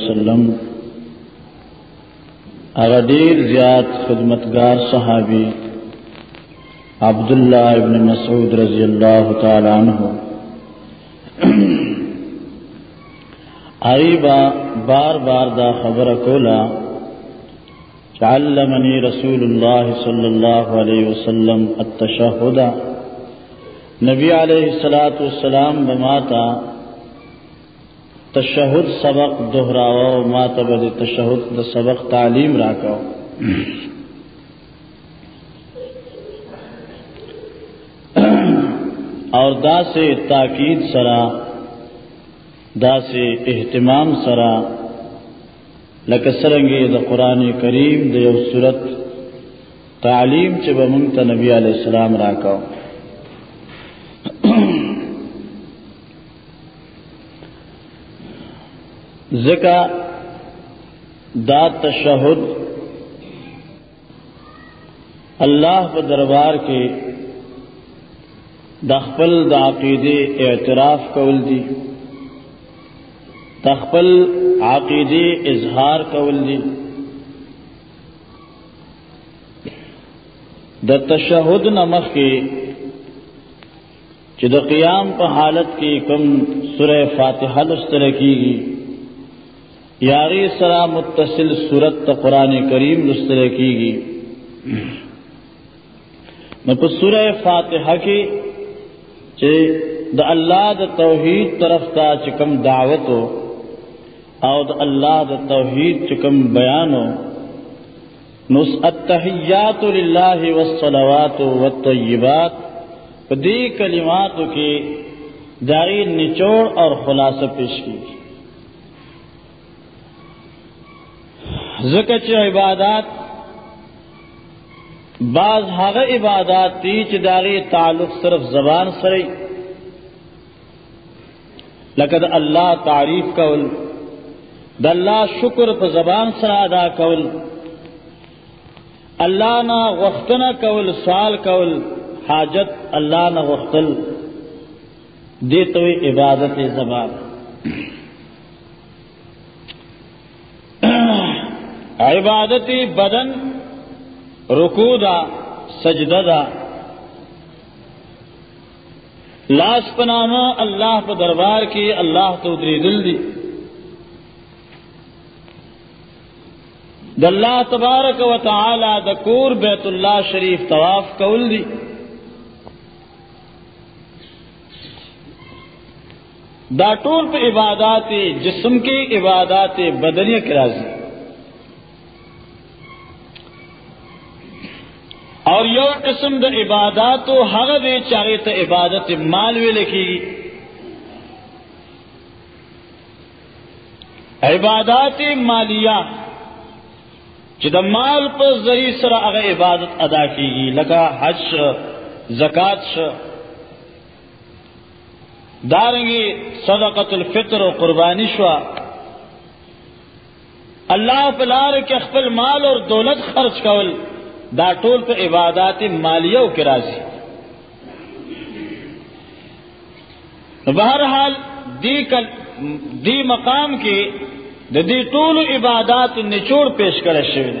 وسلم اغدیر زیاد خدمتگار صحابی عبداللہ ابن مسعود رضی اللہ تعالی عنہ۔ عریبا بار بار دا خبر کولا علمنی رسول اللہ صلی اللہ علیہ وسلم التشہد نبی علیہ السلاۃ والسلام بماتا تشہد سبق دہراو ماتبد تشہد دا سبق تعلیم راکو اور دا سے تاکید سرا، دا سے اہتمام سرا۔ لکسرنگی دا قرآن کریم دا یو صورت تعلیم چب منگتا نبی علیہ السلام راکو ذکا دا تشہد اللہ کے دربار کے دخپل دا عقید اعتراف قول دی تخپل عقید اظہار قول دی۔ د تشہد نمک کے چد قیام په حالت کی کم سورہ فاتحہ لستر کی گی۔ یاری سرا متصل صورت قرآن کریم لستر کی گی۔ میں سورہ فاتحہ کی دا اللہ د توحید طرف تا چکم دعوت ہو او دا اللہ د توحید چکم بیان ہو نس التحیات للہ والصلوات والطیبات دی کلمات کی داری نچوڑ اور خلاصہ پیش کی۔ زکچ عبادات، بعض حق عبادات تیچ داغی تعلق صرف زبان سرئی. لقد اللہ تعریف قول د اللہ شکر پہ زبان سر ادا قول اللہ نہ وختنا قول سوال قول حاجت اللہ نہ وختل دیتے ہوئے عبادت زبان. عبادتی بدن رکو دا، سجدہ دا۔ لاس پنامہ اللہ پہ دربار کی، اللہ تو دری دل دی۔ دلہ تبارک و تعالی دکور بیت اللہ شریف طواف کول دی۔ دا ٹول پہ عبادات جسم کی عبادات بدنی کرازی اور یو قسم د عبادات و حق دے چاہے تو عبادت مال وی لکھی گی عبادات مالیہ جد مال پر ذریع سر اگ عبادت ادا کی گی لگا حج، زکات دارنگی صدقت الفطر و قربانی شوا اللہ پلار کے خپل مال اور دولت خرچ کول. دا ٹول پہ عبادات مالیہ کے راضی بہرحال دی کل دی مقام کی دی ٹول عبادات نچوڑ پیش کر شیون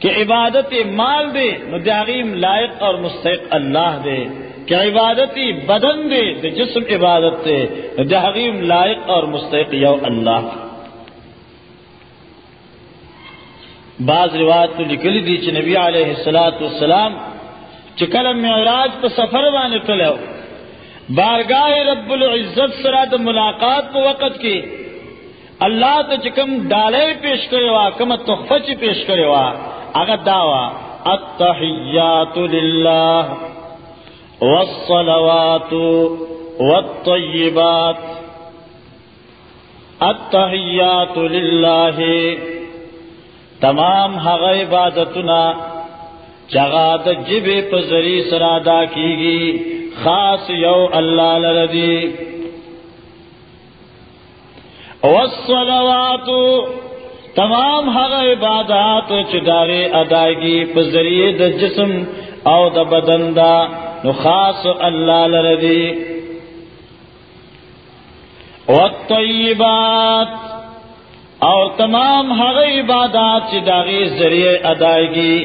کہ عبادت مال دے مدعیم لائق اور مستحق اللہ دے کہ عبادتی بدن دے دے جسم عبادت دے دہریم لائق اور مستحق یو اللہ بعض روایت تو نکلی دی چ نبی علیہ السلاۃ والسلام چکل معراج پہ سفر بان کلو بارگاہ رب العزت سرات ملاقات کو وقت کی اللہ تو چکم ڈالے پیش کرے وا کم تحفہ پیش کرے وا اگر دعوا التحیات للہ والصلوات والطیبات. التحیات للہ تمام حق عبادتنا چغاد جب پزری سرادا کی گی خاص یو اللہ لردی والصلوات، تمام حق عبادات چدارے ادائیگی پزری د جسم او د بدن دا، نو خاص اللہ لردی والطیبات اور تمام ہر عبادات سے داغی ذریعے ادائیگی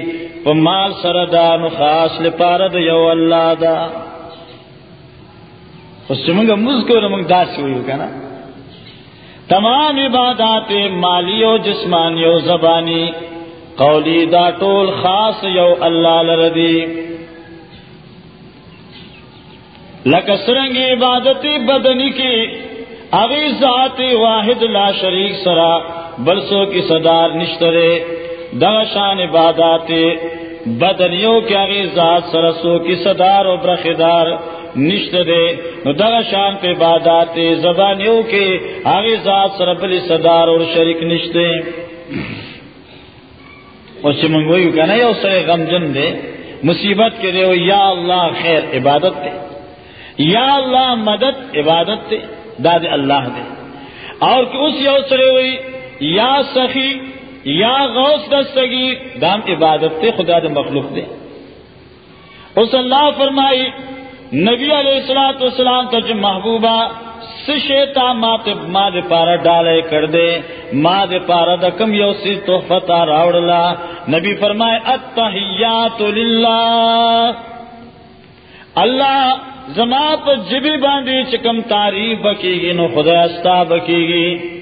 وہ مال سردان خاص لپارد یو اللہ دا. اس سے منگا مز کو داس ہوئی ہوگا نا تمام عبادات مالی و جسمانی و زبانی، قولی دا ٹول خاص یو اللہ لردی لکسرنگ عبادت بدنی کی ابھی ذات واحد لا شریک سرا برسوں کی صدار نشترے دغشان عبادات بدنیوں کے آگے ذات سرسوں کی صدار و برخدار نشت دے دغشان پہ عبادات زبانیوں کے آگے ذات سربلی صدار اور شریک نشتے اس سے منگوئی کہنا یا اسے غم دے۔ مصیبت کے دے یا اللہ خیر عبادت دے۔ یا اللہ مدد عبادت دے۔ داد اللہ دے اور کہ اس یوسرے ہوئی، یا سخی، یا غوث دستگی، دام عبادت دے خدا دے مخلوق دے۔ اس اللہ فرمائی، نبی علیہ السلاۃ والسلام تو جو محبوبہ سشیتا مات ماں دے پارا ڈالے کر دے۔ ماں دے پارا دکم یو سی تحفتا راوڑلا۔ نبی فرمائے اتحیات للہ۔ اللہ زما پر جبی باندھی چکم تعریف بکی گی نو خدا استا بکی گی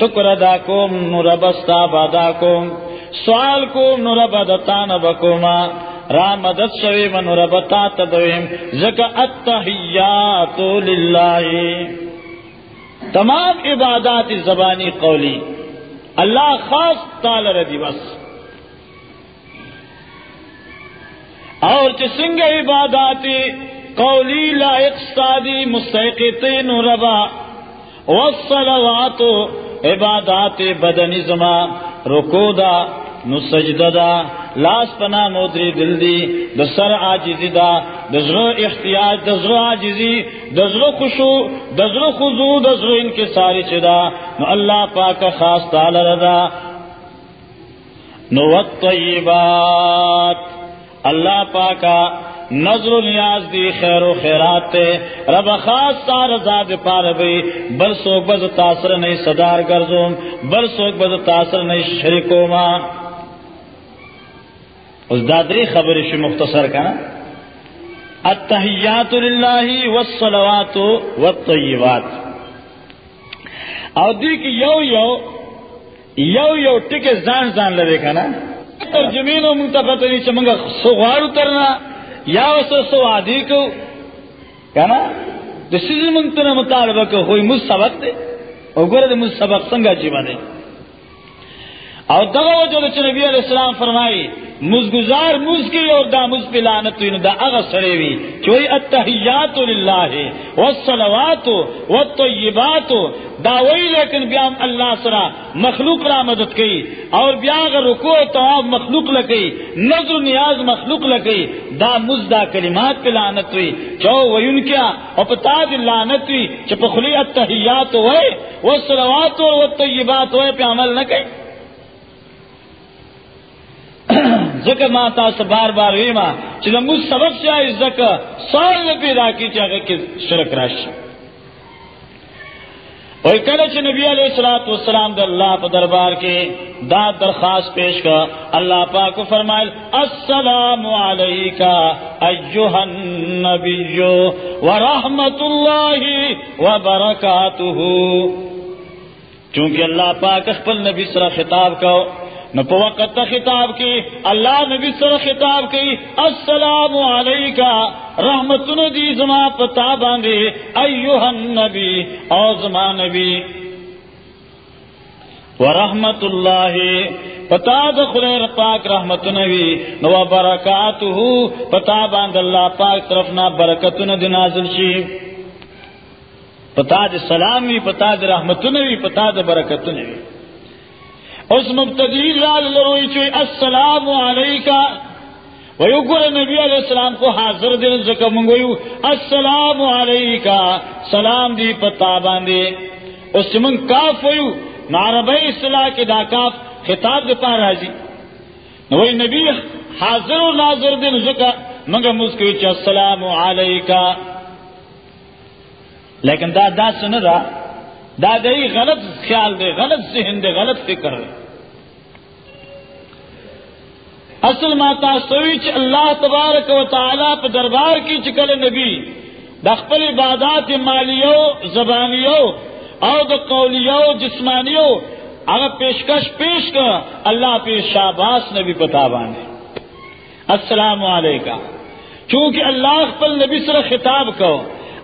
شکر ادا کوم، نو رب استا بادا کوم۔ سوال کوم، نو رب دتا نبکوما را مدد شوی من رب تا تبویم زکا اتحیات للہ۔ تمام عبادات زبانی قولی۔ اللہ خاص تال ردی بس۔ اور چسنگ عباداتی قولی لا اقصادی مستحقین ربا والصلوات عبادات بدنی زما رکو دا، نو سجدہ دا، لاس پنا مودری دل دی دسر آجزی دا دزرو احتیاج دزرو آجزی دزرو خشو دزرو خضو دزرو ان کے ساری چدا نو اللہ پاک خاص تعالی رضا. نو الطیبات. اللہ پاکا نظر و نیاز دی خیر و خیرات تے، رب خاص سار زاد پار بھئی بل سوک بز تاثر نہیں صدار گرزوم، بل سوک بز تاثر نہیں شرکو ماں اس دادری خبر شی مختصر کا نا التحیات للہ والصلوات والطیبات۔ او دی کی یو یو یو یو ٹکے زان زان لدے کا نا ترجمین و منتفت نہیں چمنگا سغوار اترنا یا وسو سو آدھی کو کہنا دسی منگتنا مطالبہ کو ہوئی مجھ سبق دے، او گرد مجھ سبق سنگا جیبا دے۔ او دغا وجہ جو نبی علیہ السلام فرمائی مزگزار مز کی اور دا مز پہ لانت دا اغ سڑے وی چوئی اتحیات للہ، والصلوات والطیبات، دا وی لیکن بیام اللہ سرا مخلوق را مدد کی اور بیا اگر رکوع تواب مخلوق لکی نظر نیاز مخلوق لکی دا مز دا کلمات پہ لانت ہوئی چو ویون کیا، اور پتا لانت ہوئی چپخلی اتحیات ہوئے، والصلوات والطیبات ہوئے، پہ عمل نہ کئی۔ زکر ماتا سے بار بار ہوئی ماں چلو مجھ سبق سے آئی زکر سال میں پیدا کی چاہے کہ شرک راشی. اور کلچ نبی علیہ السلاۃ والسلام در اللہ پا دربار کے داد درخواست پیش کر اللہ پاک کو فرمائے السلام علیکہ ایوہ النبی ورحمت اللہ وبرکاتہ چونکہ اللہ پاک اخبر نبی سر خطاب کو وقت خطاب کی، اللہ نبی سر خطاب کی، السلام علیکہ، رحمت ندی زما پتا باندھے ایوہ النبی، او زما نبی۔ ورحمت اللہ، پتا دخلیر پاک رحمت نبی، نو برکات پتا باندھ اللہ پاک طرف نہ برکت ندی نازل شی۔ پتا د سلامی، پتا د رحمت نبی، پتا د برکت نبی۔ اس مبتدی لال لروئی چوئی، السلام علیکہ۔ ویو نبی علیہ السلام کو حاضر دل زکا منگویو السلام علیکہ۔ سلام دی پتا باندے اس من کاف ویو نعربی اصلاح کے دا کاف خطاب دے پا راجی وی نبی حاضر و ناظر دل زکا منگا مسکوی چا السلام علیکہ۔ لیکن دا دا سن دا دادئی غلط خیال دے، غلط ذہن دے، غلط فکر دے۔ اصل ماتا سویچ اللہ تبارک و تعالیٰ پہ دربار کی چکل نبی دخل عبادات مالیو، زبانیو او د قولیو، جسمانیو اگر پیشکش پیش کر اللہ پہ شاباس نبی پتا بانے السلام علیکم. چونکہ اللہ پل نبی سر خطاب کو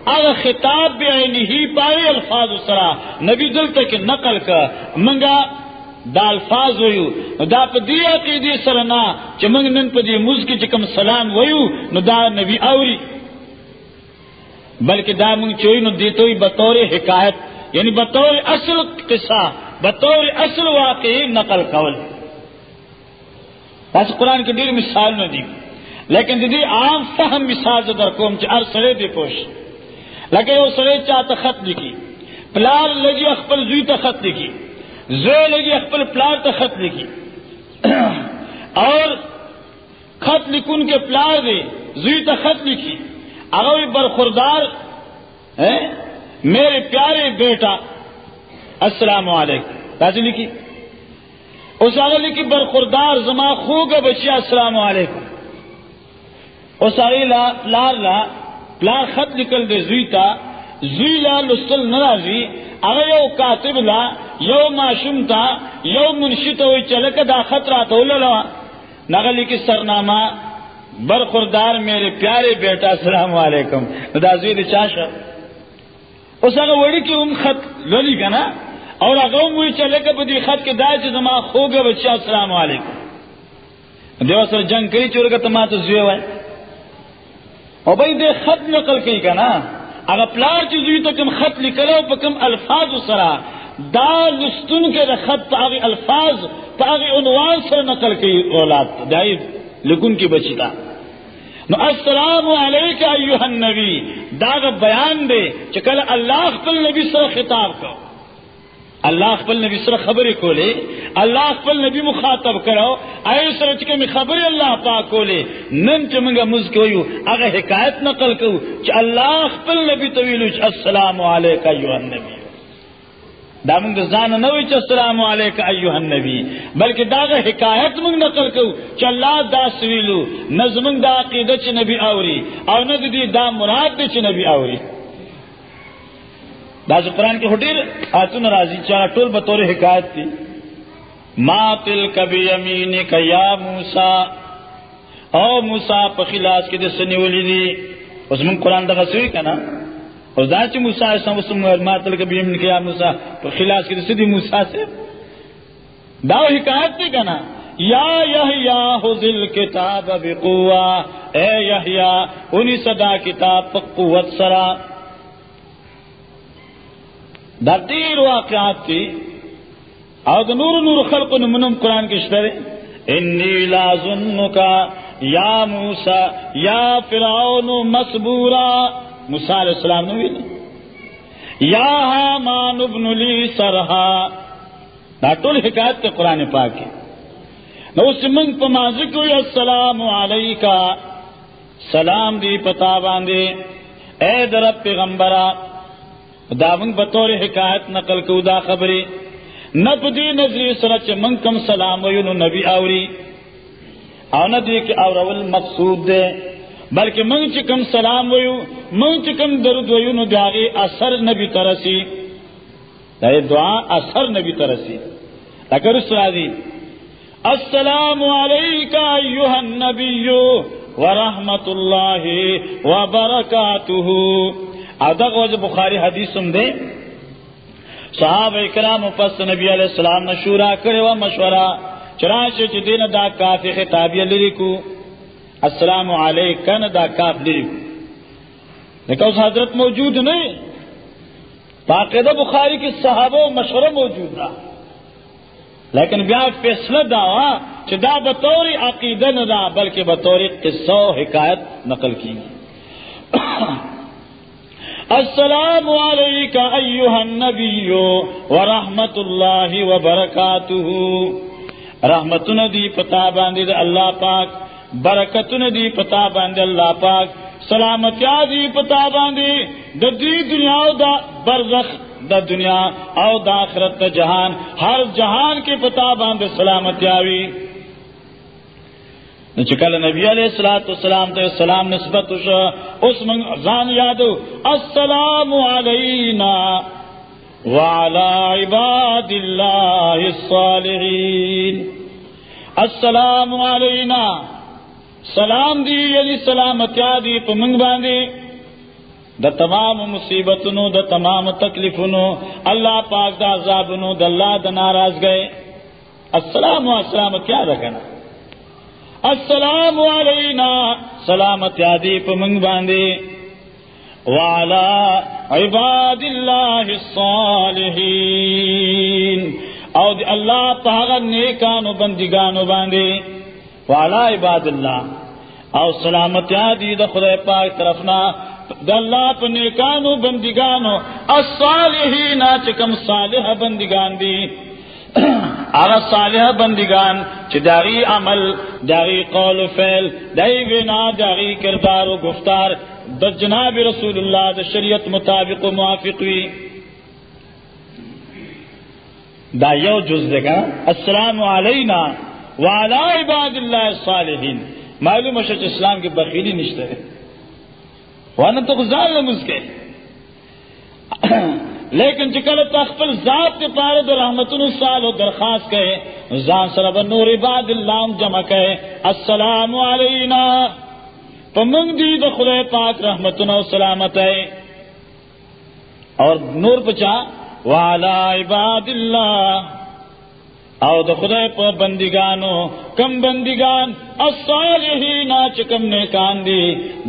اگر خطاب بھی ہی پائے الفاظ سرا نبی دل تک نقل کا منگا دا الفاظ ویو. نو دا پا دی عقیدی سرنا چا منگ نن پا دی موز کی چکم سلام ویو، نو دا نبی اوری. بلکہ دا منگ چوئی نو دیتوئی بطور حکایت. یعنی بطور اصل قصہ، بطور اصل واقعی نقل قول بس قرآن کی دیر مثال میں دی. لیکن دیدی عام فہم مثال سے در کوم چا ار سرے دی پوش لگے وہ سرے چاہتا خط لکھی پلار لگی اخپل زوی تا خط لکھی زوی لگی اخپل پلار تا خط لکھی۔ اور خط لکھن کے پلار دے زوی تا خط لکھی۔ اگر برخوردار میرے پیارے بیٹا، السلام علیکم۔ راضی لکھی۔ اس آگے لکھی، برخوردار زما خوگ بچیا، السلام علیکم۔ اس آگے لا پلار لا، پلار خط نکل دے زوی تا، زوی لا لسل نرازی اگر یو کاتب لا، یو معشوم تا، یو منشی تو چلک دا خط رات ہو للا نغلی کی سرنامہ، برخوردار میرے پیارے بیٹا، السلام علیکم. دا زوی دی چاشا اس اگر وڑی کی ام خط للی کا نا اور اگر وہی چلے گا بدی خط کے دائیں سے ہو گیا بچہ السلام علیکم. دیو سر جنگ کری چور کا تو زیو ہے اور بھائی دے خط نقل کی کا نا اگر پلار چیزوی تو کم خط نکلو پا کم الفاظ سرا۔ دا لستن کے خط پاگی الفاظ پاگی عنوان سر نقل کی اولاد دائی لکن کی بچی نو السلام علیکہ ایوہ النبی۔ دا بیان دے چکل اللہ کل نبی سر خطاب کو اللہ پل نبی سر خبر کو لے اللہ پل نبی مخاطب کرو آئے سر چکے میں خبر اللہ پاک کو لے نن چمنگا مز کو اگر حکایت نقل کو چ اللہ پل نبی طویل السلام علیکہ ایوہ النبی۔ دا منگ زان نوی چ السلام علیکہ ایوہ النبی، بلکہ داغ حکایت منگ نقل کو چ اللہ دا سویلو نظمنگ دا عقیدہ چ نبی آوری، او ند دی دا مراد دی چ نبی آوری۔ باز قرآن کے ہوٹل آتون راضی چار ٹول بطور حکایت تھی ما تل کبھی امین کا یا موسا او موسا پخلاس کے دس نیولی دی اس من قرآن دغا سوئی کنا اور دانچ موسا ایسا اس ما تل کبھی امین کا یا موسا پخلاس کے دس دی موسا سے داو حکایت تھی کنا یا یحیا حزل کتاب بقوا اے یحیا انہی صدا کتاب قوت سرا دا دیر واقعات تھی او دا نور نور خلق نمنم قرآن کی شتر انی لا ظنکا یا موسیٰ یا فرعون مسبورا۔ موسیٰ علیہ السلام نوی یا حامان ابن لی سرحا۔ دا طول حکایت کے قرآن پاک ہے نو اس منگ پا مازکو السلام علیکا۔ سلام دی پتا باندے۔ اے درب پیغمبرہ داونگ بطور حکایت نقل کو دا خبری نب دی نظری سرچ من کم سلام ویونو نبی آوری او ندی کہ اورول مقصود دے بلکہ من چکم سلام ویو، من چکم درد ویونو داغی اثر نبی ترسی دا دعا اثر نبی ترسی لیکن اس راضی السلام علیکہ ایوہ النبی ورحمت اللہ وبرکاتہ ادب وج بخاری حدیث سم دے۔ صحاب اکرام پس نبی علیہ السلام نشورا کرے و مشورہ چراش دین دا کاف خطابی لریکو السلام علیکن دا کاف لریکو لیکن اس حضرت موجود نہیں۔ باقاعدہ بخاری کی صحابہ و مشورہ موجود رہا۔ لیکن بیا فیصلہ داوا چدا بطور عقیدہ نہ دا، بلکہ بطور قصہ حکایت نقل کی السلام علیکہ ایوہ النبی ورحمت اللہ وبرکاتہ رحمت ندی پتا باندے اللہ پاک برکت ندی پتا باندے اللہ پاک سلامتیا دی پتا باندھی دی دنیا دا برزخ دا دنیا او دا آخرت دا جہان، ہر جہان کے پتا باندھ سلامتیا بھی چکل نبی علیہ السلام السلام تو سلام نسبت اس زان یاد السلام علینا وعلى عباد الله الصالحين السلام علینا. سلام دی یعنی سلامتیا دی پمنگ باندھی دا تمام مصیبتنو دا تمام تکلیفنو اللہ پاک دا عذابنو دا اللہ دا ناراض گئے السلام و السلام، کیا رکھنا؟ السلام علینا. سلامت یادی پمنگ باندھے والا عباد اللہ الصالحین. او دی اللہ پاغ نیکانو بندگانو باندھے والا عباد اللہ. او سلامت یادی دا خدا پاک طرفنا. دا اللہ پا نیکانو بندگانو. الصالحین چکم صالح بندگان دی. اگر صالح بندگان چ داری عمل داری قول و فعل دای وینا داری کردار و گفتار د جناب رسول اللہ د شریعت مطابق و موافق وی. دا یو جز دے گا، السلام علینا وعلا عباد اللہ الصالحین معلوم شچ اسلام کی بخیلی نشتے وانا تو گزار لمس کے لیکن جی چکل تخفل ذات کے پارے در رحمت السال و درخواست کہے، زان سرب نور عباد اللہ جمع کہے، السلام علینا۔ پمنگ دی دخل پاک رحمت سلامت ہے۔ اور نور پچا والا عباد اللہ۔ او د خدای په بندگانو، کم بندگان، الصالحین چکم نیکان دی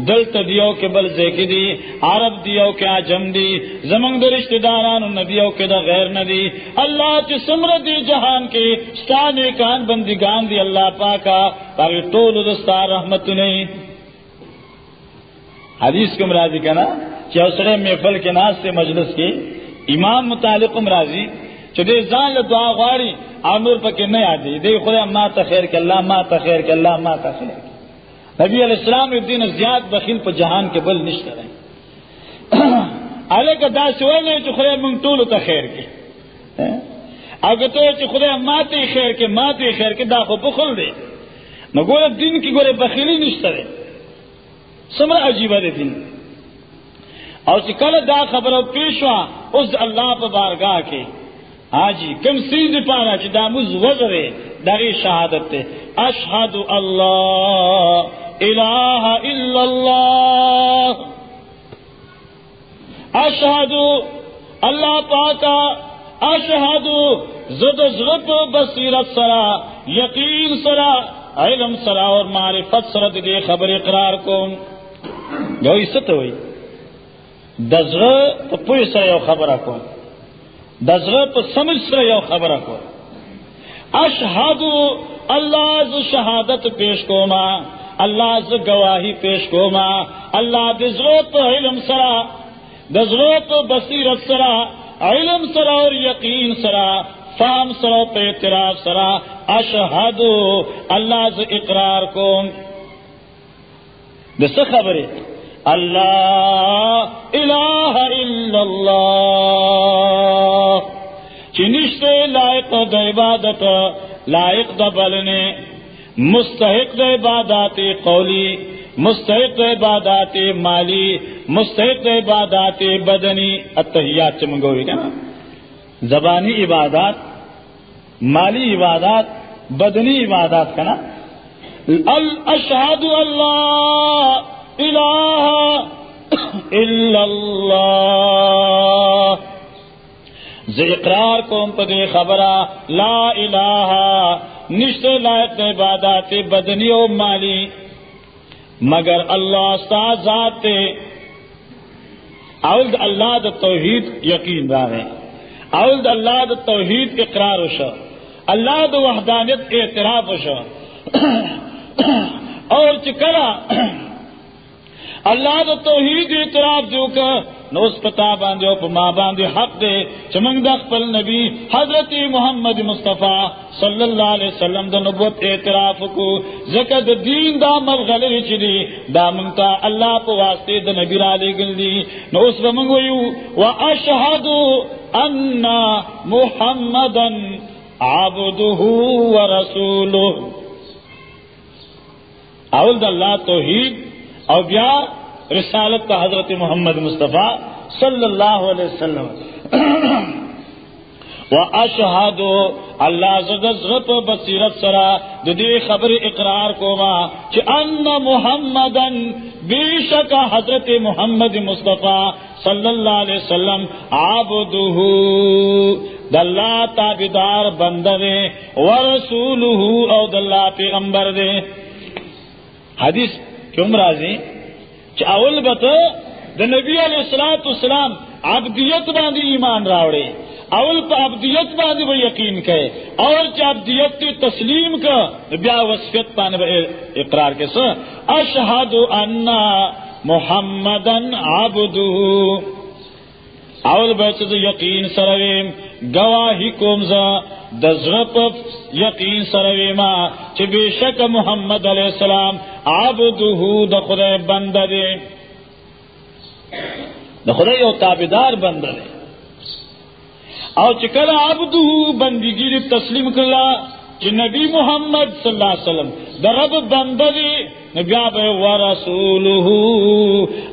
دلت دیو کے بل زیکی دی، عرب دیو کے عجم دی زمنگ در رشتہ داران نبیو کے دا غیر ندی، اللہ چ سمر دی جہان کے ستا نیکان بندگان دی اللہ پاکا، باقی طول دستا رحمت نہیں حدیث کم راضی کنا چوسرے محفل کے ناس سے مجلس کی، امام متعلق راضی چدے زان دعا غاری آمر پکے نہیں آتی دے خدا ما تخیر کے اللہ ما تخیر کے اللہ ما تخیر کے نبی علیہ السلام الدین زیاد بخیل پہ جہان کے بل نشت رہے ارے کا دا سوئے نہیں تو خدا منگ طول تخیر کے اگر تو خدا ماتے خیر کے ماتے خیر کے دا کو بخل دے نہ گورے دن کی گورے بخیلی نشت رہے سمر عجیب ہے دن اور کل دا خبر پیشوا اس اللہ پہ بارگاہ کے ہاں جی کم سیز پارا چی داموز وزر داری شہادت تے۔ اشہد اللہ، الہ الا اللہ۔ اشہد اللہ پاکا اشہد زد زرد بصیرت سرا، یقین سرا، علم سرا اور معرفت سرا دے خبر اقرار کو جو عزت ہوئی دزر تو پوری سر خبر کو دزرت سمجھ سے یو خبر کو اشہد اللہ ز شہادت پیش کو ماں اللہ ز گواہی پیش کو ماں اللہ دزروت علم سرا دزروت بصیرت سرا علم سرا اور یقین سرا فام سرا پہ اعتراف سرا اشہد اللہ ز اقرار کو دس خبریں اللہ الہ الا اللہ۔ چنشت لائق د عبادت، لائق د بلنے۔ مستحق د عبادات قولی، مستحق د عبادات مالی، مستحق د عبادات بدنی۔ اتحیات چمگوری کیا زبانی عبادات، مالی عبادات، بدنی عبادات کا نا اشہد اللہ الہ الا اللہ اقرار کو پدے خبرہ، لا الہ نشت لائق عبادات، بدنی و مالی. مگر اللہ استاد ذات اللہ د توحید یقین رہے اولد اللہ د توحید اقرار وشو. اللہ د وحدانیت اعتراف وشو. اور چکرا اللہ تو توحید اعتراف جو کا نو اس پتا باندھے او پما باندھے حق دے، چمنگ دخ پل نبی حضرت محمد مصطفیٰ صلی اللہ علیہ وسلم دا نبوت اعتراف کو زکد دین دا مرغل چلی دا منگتا اللہ پا واسطے دا نبی را لے گل دی۔ نو اس بمنگویو و اشہدو انا محمدن عبدہو و رسولو اول دا اللہ توحید او بیا رسالت کا حضرت محمد مصطفیٰ صلی اللہ علیہ وسلم۔ و اشہاد اللہ زدت بصیرت سرا، ددی خبر اقرار کو ماں ان محمد بے شک حضرت محمد مصطفیٰ صلی اللہ علیہ وسلم آب دلہ تابدار بندر و رسول او دلہ پیغمبر دے۔ حدیث کیوں راضی چاول بت دا نبی علیہ السلاۃ السلام ابدیت باندھی ایمان راوڑے۔ اول پہ ابدیت باندھی وہ یقین کہ اور ابدیت تسلیم کا بیا وصفیت پانے اقرار کے سر اشہد انا محمد آبد اول بچ یقین سرویم۔ گواہی کومزا دزرپ یقین سرویما چھ بے شک محمد علیہ السلام آبدہو دا خدا بند دے دا خدا یو تابدار بند دے او چکر آبدہو بندگی دی تسلیم کلا چھ نبی محمد صلی اللہ علیہ وسلم دا رب بند دے بیا بے ورسولہو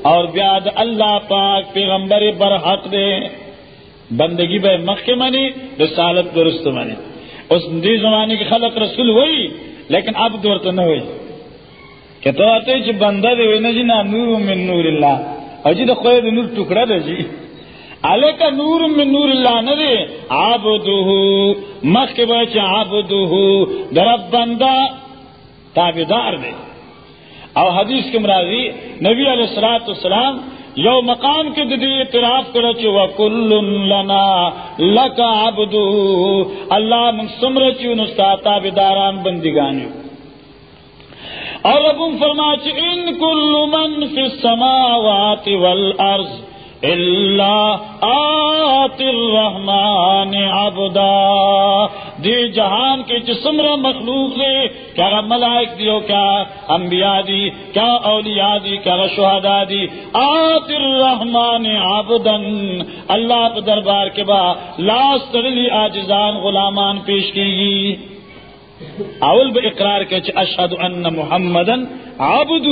اور بیا دا اللہ پاک پیغمبر برحق دے بندگی بے مخ منی رسالت درست منی. اس دی زمانے کی خلق رسول ہوئی لیکن اب دور تو نہ ہوئی کہ تو آتے جی بندہ دے ہوئی نا جی نا نور من نور اللہ اور جی تو خوئے نور ٹکڑا دے جی. آلے کا نور من نور اللہ نہ دے آب مخ کے بچے آب درب بندہ تابدار دے اور حدیث کے مرادی نبی علیہ السلام یو مقام کے ددی اعتراف کرو چ وکل لنا لکا عبدو اللہ من سمر چ نستا تابداران بندگان اور ربم فرما چ ان کل من فی السماوات والارض اللہ آت الرحمن عبدا۔ دی جہان کے جسمر مخلوق نے کیا ملائک دیو کیا انبیاء دی، کیا اولیاء دی، کیا شہداء دی۔ آت الرحمن عبدن اللہ پہ دربار کے بعد لاس ترلی آجزان غلامان پیش کی گی۔ اول ب اقرار کے اشد ان محمدن آبد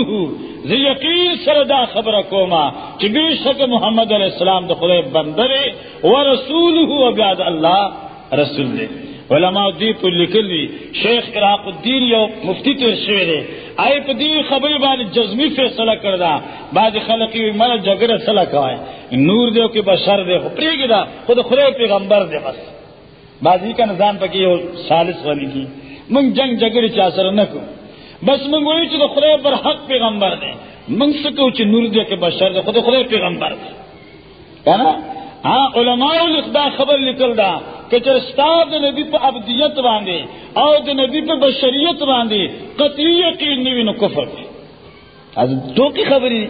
یقین سردا خبر کوما کہ بے شک محمد علیہ السلام تو خدے بندرے و رسول ہو ابیاد اللہ رسول دے۔ علماء دی دیپ لکلی شیخ عراق الدین یو مفتی تو شعر آئے پہ دی خبر بان جزمی فیصلہ کردہ بعد خلقی مر جگر صلاح کوائے۔ نور دیو کہ بشر دے پری گدا خود خدے پیغمبر دے بس۔ بازی کا نظام پہ کی سالس والی کی۔ منگ جنگ جگڑ چا سر نکو. بس منگ وہی چھ خدا پر حق پیغمبر دے. منگ سکو چھ نور دے کے بشر دے. خدا خدا پیغمبر دے. کہنا ہاں علماء لکھدا خبر نکل دا کہ چر استاد نبی پہ ابدیت باندھے اور دے نبی پہ بشریت باندھے قطعی یقین نہیں نو کفر دے. از دو کی خبری؟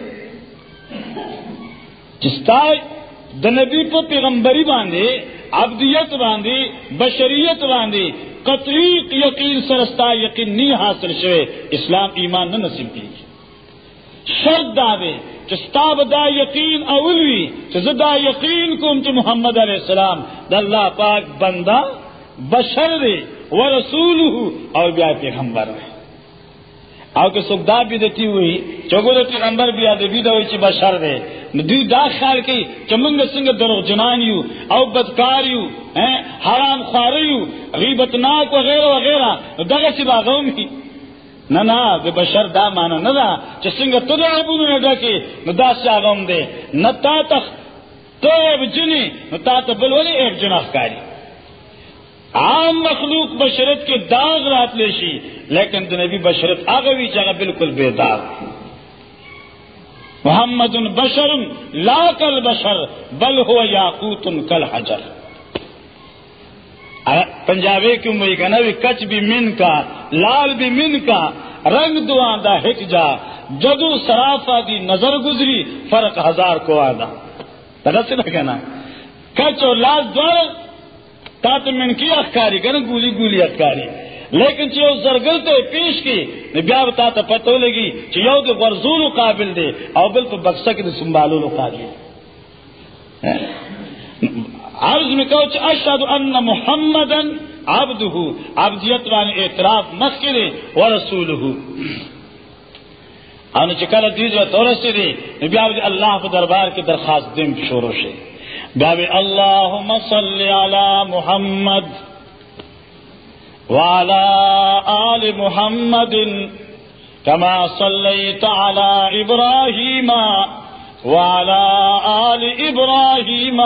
جستا د نبی پہ پیغمبری باندھے ابدیت باندھی بشریت باندھی قطعی یقین سرستا یقین نہیں حاصل شوے، اسلام ایمان نہ نصیب کی شرط دعوے چستا بدا یقین اولوی چزدا یقین کم چ محمد علیہ السلام، دا اللہ پاک بندہ بشر دے و رسول اور بیا پیغمبر ہے او کہ سکھدا بھی دیتی ہوئی چوگو دے پیغمبر بیا دے بھی ہوئی چی بشر دے دوی دا خیال کی چمنگ سنگ درو جنان یو او بدکار یو حرام خوار یو غیبت ناک وغیرہ وغیرہ دغه سی باغوم ہی نہ نہ بے بشر دا مانا نہ دا چسنگ تو دا ابو نہ ڈکی نو دا شاغم دے نہ تا تخ تو ایب جنی نو تا تبل ایک جناح کاری عام مخلوق بشرت کے داغ رات لیشی، لیکن نبی بشرت آگوی جگہ بالکل بے داغ محمد بشر لا کل بشر بل ہو یا کل حجر پنجابی کیوں مئی کا نبی کچ بھی من کا، لال بھی من کا، رنگ دعا ہک جا۔ جدو سرافا دی نظر گزری، فرق ہزار کو آدھا طرح نہ کہنا۔ کچ اور لاس دوار تا تو من کی اخکاری کرنا گولی گولی اخکاری. لیکن چی او زرگل تے پیش کی بیا بتا تا پتہ لگی چی یو دے غرزول قابل دے، او بل تو بکسا کی دے سنبالو قابل عرض میں کہو چی اشہد ان محمدن عبدہو، عبدیت وانی اعتراف مسکرے ورسولہو. ان چکل دیز و تورسی دی بیا بیا اللہ کو دربار کی درخواست دیم شروع شے. بیا بیا اللہم صلی علی محمد وعلى آل محمد كما صليت على إبراهيم وعلى آل إبراهيم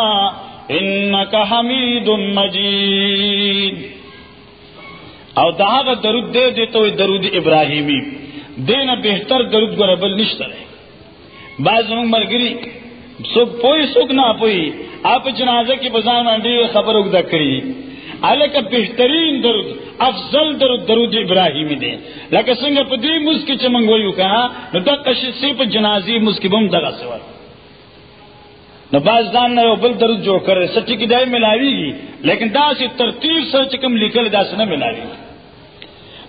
إنك حميد مجيد او داغ درود دے دے تو درود ابراہیمی دینا بہتر درود گو ربل نشتر ہے بعض مرگری سوک پوئی سوک نہ پوئی آپ جنازہ کی بزان انڈی خبر اگدہ کری۔ کا بہترین درود، افضل درود درود ابراہیمی دے۔ لکه څنګه په دې مسکی چې مونږ وایو کنه نو د قشسی په جنازي مسکی بم دغه سوال نو باز ځان نه بل درود جوړ کړي سچ کی دای ملاویږي لیکن دا سي ترتیب سره چې کوم لیکل دا سره ملاویږي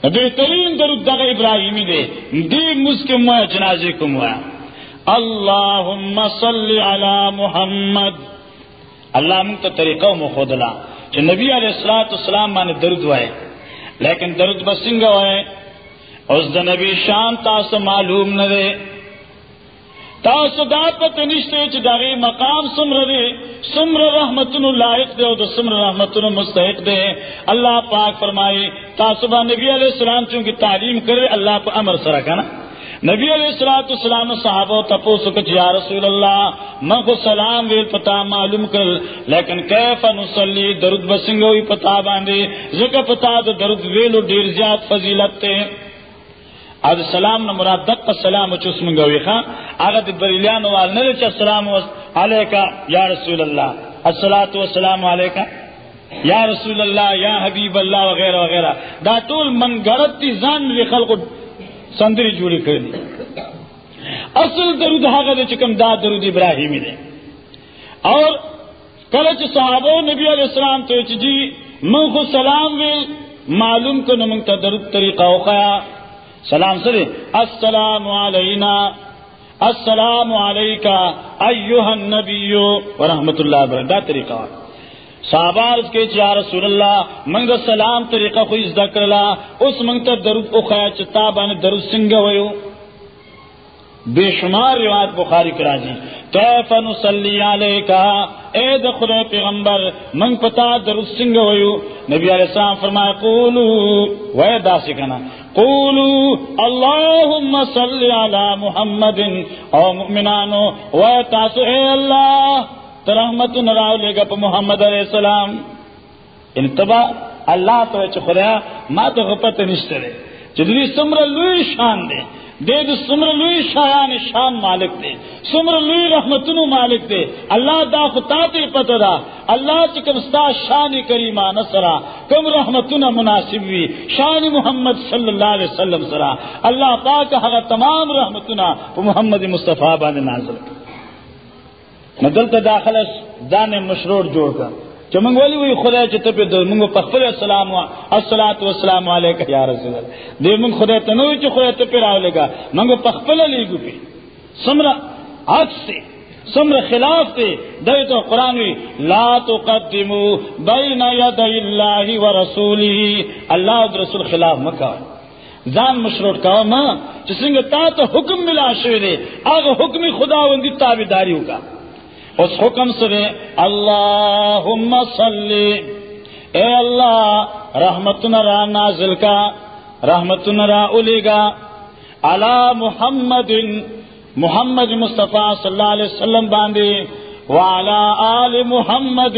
نو بهترین درود دغه ابراهیمی دی دې مسکی مو جنازي کوم وا اللهم صل علی محمد۔ الله موږ ته طریقه مو خودلا نبی علیہ الصلوۃ والسلام باندې درود وای لیکن درود بسنګ وای اوس د نبی شان تاسو معلوم نه دی. تاسو دا پته نشته چې دغه مقام سمره دی. سمره رحمتونو لایق دی او د سمره رحمتونو مستحق دی. الله پاک فرمایي، تاسو باندې نبی علیہ السلام چې تعلیم کړي الله په امر سره کنه نبی علیہ السلام السلام صحابہ تپو سکت یا رسول اللہ، من کو سلام ویل پتا معلوم کر، لیکن کیف نصلی؟ درود بسنگوی پتا باندے ذکر پتا دو درود ویلو دیر زیاد فضیلت تے۔ اد سلام نہ مراد دق سلام چس منگوی خان۔ اگر بریلیان وال نہ چ سلام علیکا یا رسول اللہ۔ الصلاۃ والسلام علیکا یا رسول اللہ، یا حبیب اللہ وغیرہ وغیرہ۔ دا طول من گرت تی زان خلق سندری جوڑی کر دی اصل درود حاغ چکم دا درود ابراہیمی دے. اور کلچ صحابہ نبی علیہ السلام تو جی من خو سلام وی معلوم کو نمنگ تا درود طریقہ وقایا سلام سرے، السلام علینا، السلام علیکہ ایوہ النبی ورحمت اللہ برکاتہ دا طریقہ صحابہ کے چار رسول اللہ، منگ سلام طریقہ کو از دکرلا اس منگ تر درود او خیا چتا بان درود سنگ ویو بے شمار روایت بخاری کرا جی کیف نصلی علیکا اے دخل پیغمبر، منگ پتا درود سنگ ویو نبی علیہ السلام فرمائے قولو، وے دا سکنا قولو، اللہم صلی علی محمد، او مؤمنانو، وے تاسو، اے اللہ رحمت نراو لے گا پا محمد علیہ السلام. انتبا اللہ تو خدا، ما تو غپت نشترے جدوی سمر لوی شان دے. دے دو سمر لوی شایان شان مالک دے. سمر لوی رحمتنو مالک دے. اللہ دا خطا تے پتہ دا. اللہ چکم ستا شان کریمہ نصرا کم رحمتنا مناسب وی. شان محمد صلی اللہ علیہ وسلم سرا. اللہ پاک حقا تمام رحمتنا محمد مصطفیٰ بان نازل کر. نہ دل تو داخل دان مشرور جوڑ کر چمنگ والی ہوئی خدا چتے پہ دو منگو پخفل السلام السلام والسلام علیکہ یا رسول اللہ دے منگ خدا تنوی چو خدا تپہ راو لگا منگو پخفل علی گو پی سمرا عکس سے سمر خلاف تے دے تو قرآن وی لا تقدمو بین ید اللہ و رسولی. اللہ و رسول خلاف مکہ زان مشروط کہو ماں جسنگ تا تو حکم ملا شوئے دے آگا حکم خدا وندی تابداری ہوگا اس حکم سے اللہ صلی۔ اے اللہ رحمت نرا نازل کا رحمت نرا الی گا اللہ محمد محمد مصطفیٰ صلی اللہ علیہ وسلم باندھے والا آل محمد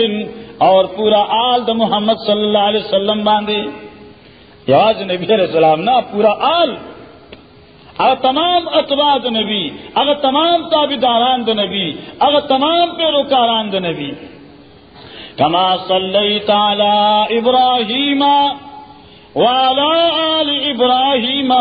اور پورا آل د محمد صلی اللہ علیہ وسلم باندھے یواز نبی علیہ السلام، نا، پورا آل۔ اگر تمام اتباد نبی، اگر تمام تابداران دو نبی، اگر تمام پیروکاران دو نبی۔ کما صلی تعالی ابراہیم والا آل ابراہیم،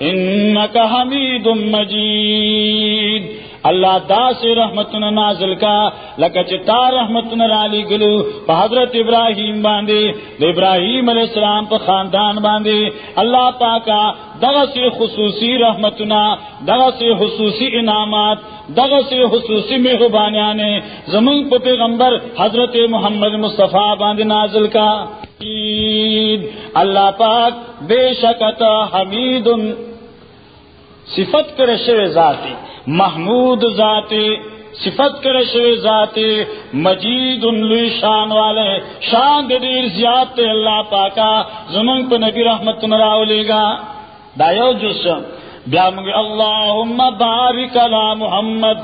انکا حمید مجید۔ اللہ دا سے رحمت نازل کا لکچتا رحمت رالی گلو حضرت ابراہیم باندھے ابراہیم علیہ السلام پہ خاندان باندھے اللہ پاکا دغ سے خصوصی رحمتنا دغ سے خصوصی انعامات دغ سے خصوصی مہربانیاں نے زمین پیغمبر حضرت محمد مصطفیٰ باندھ نازل کا۔ اللہ پاک بے شکت حمید، صفت کرے شو ذاتی۔ محمود ذاتی، صفت کرے شو ذاتی، مجید ان لوی شان والے، شان دیر زیادت اللہ پاکا زمن پہ نبی رحمت نراؤ لے گا۔ دایو جس بیا مگے، اللہم بارک علی محمد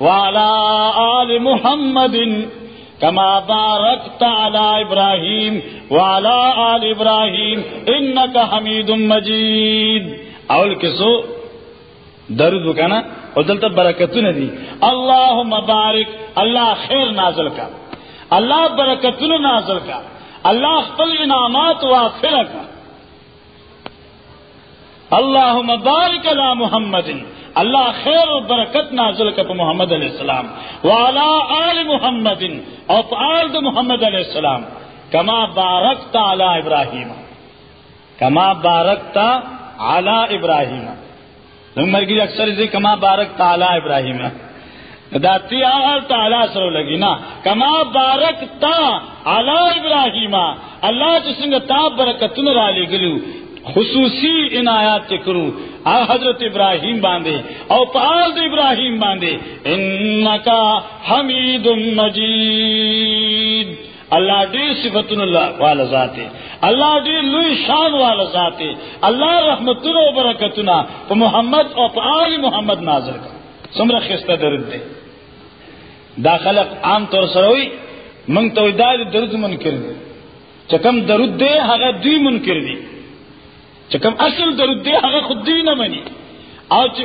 وعلا آل محمد کما بارکت علی ابراہیم وعلا آل ابراہیم، انکا حمید مجید۔ اول کسو درود وکانا اور دلتا برکتو ندی اللہم بارک. اللہ خیر نازل کا. اللہ برکتو نازل کا. اللہ خپل انعامات وافر کا اللہ مبارک اللہ محمد. اللہ خیر و برکت نازل کا محمد علیہ السلام. والا آل محمد. اور آل محمد علیہ السلام. کما بارکتا اعلی ابراہیم کما بارکتا اعلی ابراہیم مرگی اکثر سے کما بارک تعالی ابراہیم داتی آل تعالی سرو لگی نا۔ کما بارک تا اعلی ابراہیم۔ اللہ جسنگ تا برکتن را لے گلو۔ خصوصی عنایات کروں آ حضرت ابراہیم باندھے او پال ابراہیم باندھے ان کا حمید مجید۔ اللہ ڈی صفت اللہ والا ذاتے اللہ ڈی لوی شان والا ذاتے اللہ رحمت و برکتنا تو محمد اور پال محمد نازر کا سمر خستہ درد دے۔ داخل عام طور سے ہوئی، منگ تو درد منکر دے۔ چکم درد دے ہاں دوی منکر دی چکم اصل درود دے اگر خود دی نہ منی۔ آج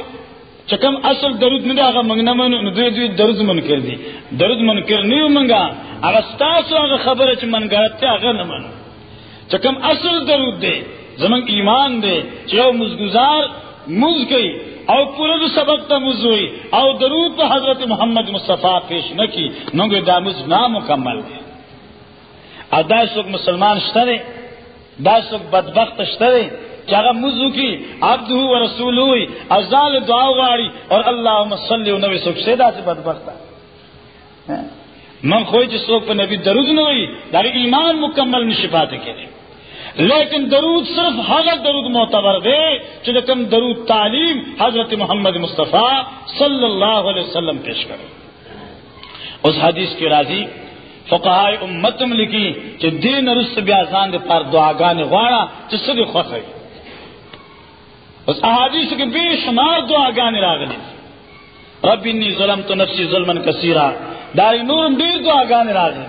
چکم اصل درود نه نہیں اگر منگنا من دوی دوی درود من کر دی درود من کر نہیں منگا. اگر ستاسو اگر خبر چ من گرتے اگر نہ من چکم اصل درود دے زمن ایمان دے. چو مزگزار مز گئی، او پورا سبق تا مز ہوئی، او درود پہ حضرت محمد مصطفیٰ پیش نہ کی نونگے دامز نامکمل دے. ادا سوک مسلمان شترے، دا سوک بدبخت شترے. چاہا مزو کی عبد و رسول ہوئی ازال دعا غاڑی اور اللہ مسلی نبی سوک سیدا سے بدبختا من خوئی چی سوک پہ نبی درود نہ ہوئی داری ایمان مکمل نشفات کے لیے۔ لیکن درود صرف حضرت درود معتبر دے چلے کم درود تعلیم حضرت محمد مصطفیٰ صلی اللہ علیہ وسلم پیش کرے۔ اس حدیث کی راضی فقہائے امتم لکی کہ دین رس بیازان دے پر دعاگان غاڑا چی صدی خوخ ہے۔ اس احادیث کے بے شمار دعا گانے راگلی رب انی ظلم تو نفسی ظلم کثیرا۔ داری نور بھی دعا گانے راگلی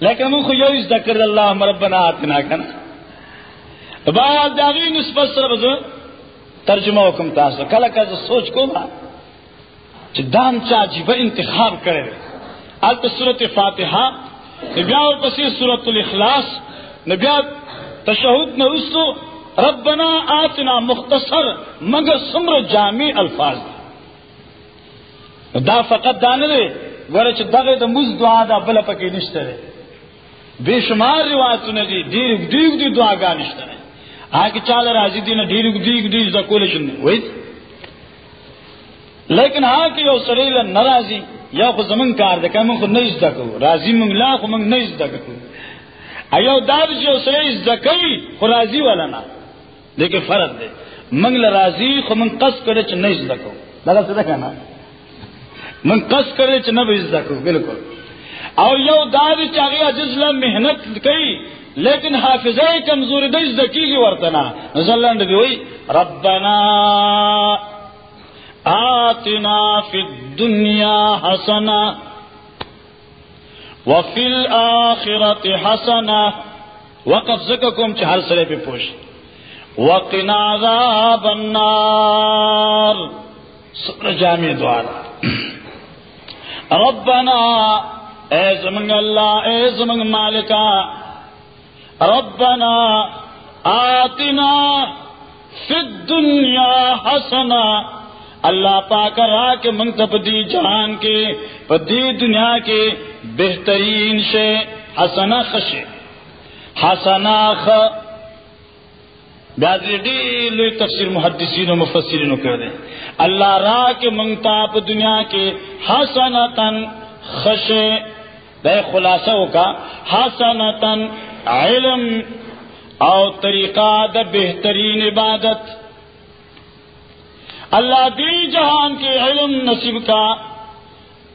لیکن من خو یوز ذکر اللہ مربنا آتنا کنا بعد داغی نسبت سر بزر ترجمہ حکم تاسو کلا کلا سوچ کو با، چی دان چا جیبا انتخاب کرے۔ آلتا سورت فاتحہ، نبیاء اور پسی سورت الاخلاص، نبیاء تشہود نرسو ربنا آتنا مختصر مگر سمر جامع الفاظ دا فقط دان دے ورچ دغه د مز دعا دا بل پکې نشته ده بے شمار روایتونه دي ډیر ډیر دي دعاګا نشته ده هغه چاله راځي دي نه ډیر ډیر ډیر د کول شي وای لیکن هغه یو سره له ناراضي یا خو زمون کار ده کوم خو نه زده کو راضي مونږ لا، خو مونږ نه زده کو ایو دار چې یو سره زده کوي خو راضي ولا نه لیکن فرق دے۔ منگ راضی خو من قص کرے چ نہیں عزت کو لگا سے دیکھا نا من قص کرے چ نہ عزت کو بالکل۔ اور یو داد چاہیے عجز محنت کئی لیکن حافظہ کمزور دے ذکی کی ورتنا نزلند بھی ہوئی ربنا آتنا فی الدنیا حسنا وفی الاخرت حسنا۔ وقف زککم چہر سرے پہ پوش۔ وقنا عذاب النار۔ سر جامع دوارا ربنا، اے زمنگ اللہ، اے زمنگ مالکا ربنا آتنا فی الدنیا حسنا۔ اللہ پاک را کے منگتب دی جہان کے پدی دنیا کے بہترین شے، حسنا خش حسنا خ ڈی تفسیر محدثین و مفسرین کر دیں اللہ را کے منگتا دنیا کے حسنا تن خش بے خلاصہ کا حسنا تن علم او طریقہ د بہترین عبادت. اللہ دی جہان کے علم نصیب کا.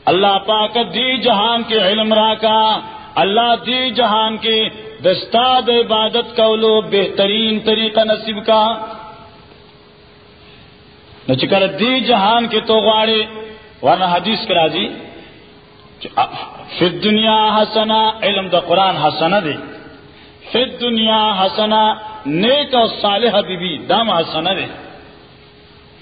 اللہ پاک دی جہان کے علم را کا اللہ دی جہان کے دستاد عبادت کا لو بہترین طریقہ نصیب کا۔ نچکر دی جہان کے تو غاڑے، ورنہ حدیث کرا جی فی دنیا حسنا علم دا قرآن حسنا دے۔ فی دنیا حسنا نیک و صالح بی بی دام حسنا دے۔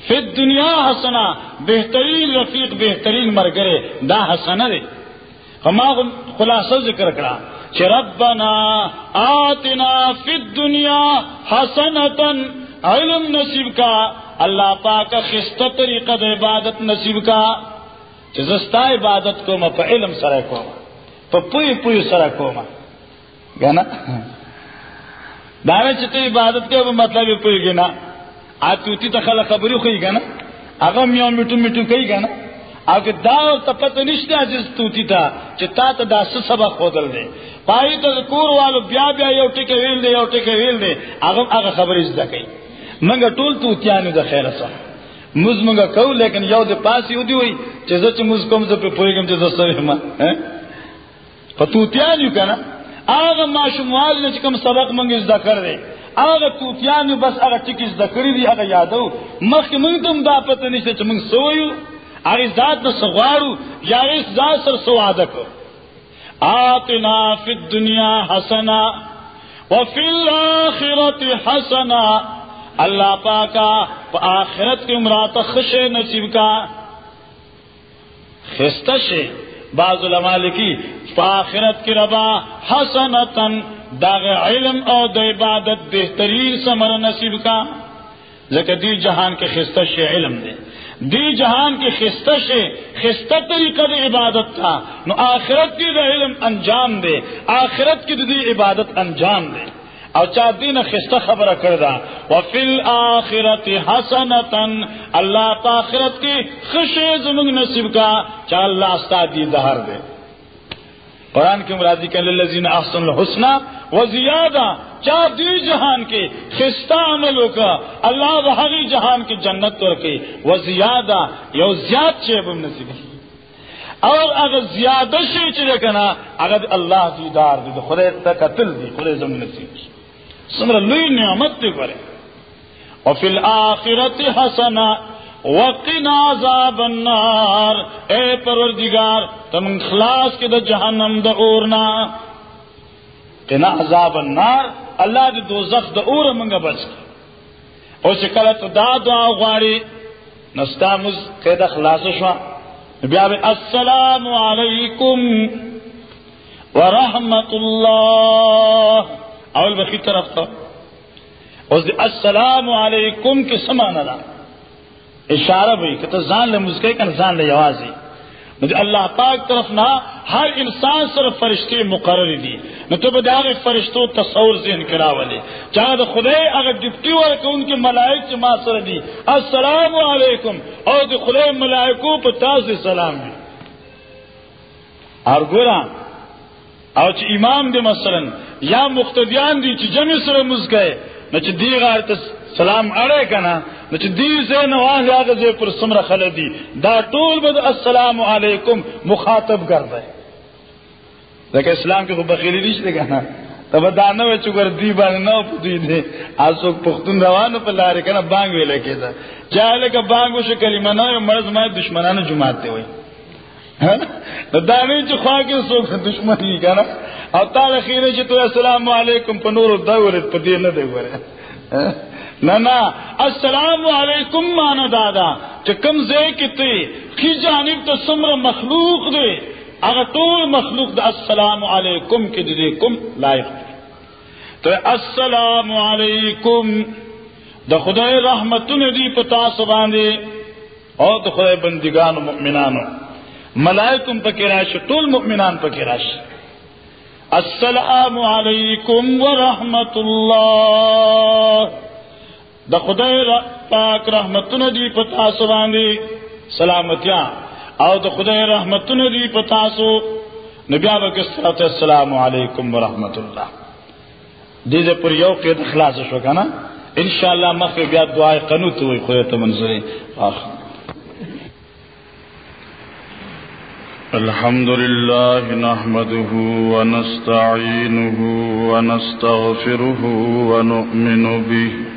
پھر دنیا ہسنا بہترین رفیق، بہترین مرگرے، دا ہسنا دے۔ ہما خلاصہ ذکر کرا۔ ربنا آتنا فی الدنیا حسنتن علم نصیب کا، اللہ پاک خست طریقہ دے عبادت نصیب کا جزستا عبادت کو میں علم سرے کو پا پوئی پوئی سرے کو میں گنا دانے چتے عبادت کے مطلب پوئی گنا آتی تخلا خبری ہوئی گا نا اگر میاں میٹو میٹو کہی گا نا آگے دا اور تپت نشتے جس توتی تھا چتا تا تا دا سبق خودل دے. پائی تو کور والو بیا بیا یو ٹکے ویل دے، یو ٹکے ویل دے. اگر اگر خبری زدہ کئی. منگا ٹول توتیانی دا خیر سا. مز منگا کہو لیکن یو دے پاسی ہو دی ہوئی چیزا چی مز کم زا پہ پوئی گم چیزا سوی ما ہاں؟ پا تو تیانیو کنا؟ آغا ما شموال نے چکم سبق منگی زدہ کر دے. آگا توتیانی بس آگا ٹکس دکڑی دی آگا یادو. مخ منگ تم دا پتہ نشتے چھ منگ سوئیو آگا ذات نا سغوارو یا اس ذات سر سوادا کو آتنا فی الدنیا حسنا وفی الاخرت حسنا۔ اللہ پاکا، پا آخرت کی امرات خش نصیب کا۔ خستش بعض علماء لکی پا آخرت کی ربا حسنتن داغ علم او د عبادت بہترین سمر نصیب کا۔ زکہ دی جہان کے خستش علم دے۔ دی جہان کی خستش خستہ طریقہ دی عبادت تھا۔ نو آخرت کی دا علم انجام دے، آخرت کی دی عبادت انجام دے۔ اور چار دین خستہ خبر کردہ۔ وفل آخرت حسنتن اللہ پاخرت کی خوش زمنگ نصیب کا، چا اللہ استادی دہر دے۔ قرآن کے مرادی کے لذین احسن الحسنہ وہ زیادہ چار دی جہان کے خستہ عملوں کا اللہ بحری جہان کی جنت تو رکھے وہ زیادہ یو زیاد چیبم نصیب اور اگر زیادہ شی چلے کنا، اگر اللہ دیدار دی خدے تک قتل دی خدے زم نصیب سمر لوی نعمت تے کرے۔ اور فی الآخرت حسنا وقنا عذاب النار. اے پروردگار، تم خلاص کے دا جہنم دا اورنا. قنا عذاب النار. اللہ دے دو زخ دا اور منگا بچ کی او چکل تو دا دعا غاری نستا مز قید خلاص شوا. بیا بے السلام علیکم ورحمت اللہ. اول بخی طرف تھا اس دے السلام علیکم کے سمانا دا. اشارہ بھی کہ تو زان لے مزکے کن زان لے یوازی۔ مجھے اللہ پاک طرف نہ ہر انسان سر فرشتے مقرر دی۔ نہ تو بدا فرشتوں تصور ذہن کرا والے۔ چاہے تو خدے اگر ڈپٹی اور کہ ان کے ملائک سے ماں سر دی۔ السلام علیکم۔ اور جو خدے ملائکوں پہ تاز سلام دی۔ اور گورا، اور چ امام دے مثلا، یا مختدیان دی چ جمع سر مز گئے نہ چ دی سلام اڑے کنا دی سے نواز آگے سے پر سمر خلدی دا ٹول بد السلام علیکم، مخاطب کر دے۔ لیکن اسلام کے خوب بخیری نہیں دے کہنا تب دانا وے چکر دی بان نو پتی دے۔ آسو پختون روانو پر لارے کنا بانگ وے لکے دا۔ چاہے کہ بانگ وشو کلمہ نو مرض مائے دشمنانو جماعت جماعتے ہوئے دانے چو خواہ کے سوک دشمنی کنا۔ اور تعالی خیرے چو تو السلام علیکم پر نور دورت پر دیر نہ دے گورے۔ نہ السلام علیکم مانا دادا کہ کم زے کتے، کی جانب تو سمر مخلوق دے؟ اگر طول مخلوق دا السلام علیکم کے دے کم لائق دے۔ تو السلام علیکم، دا خدا رحمت دی پتا سباندے او د خدای بندگانو، مؤمنانو۔ ملائکم پکې راشي ټول مؤمنان پکې راشي السلام علیکم ورحمت الله د خدای پاک رحمتونه دی په تاسو باندې. سلامتیا. او د خدای رحمتونه دی په تاسو. نبی ابو السلام علیکم ورحمت الله دې دې پر یو کې اخلاص شو کنه؟ ان شاء بیا دعای قنوت وي خو ته منځري اخر الحمد لله نحمده ونستعينه ونستغفره ونؤمن به.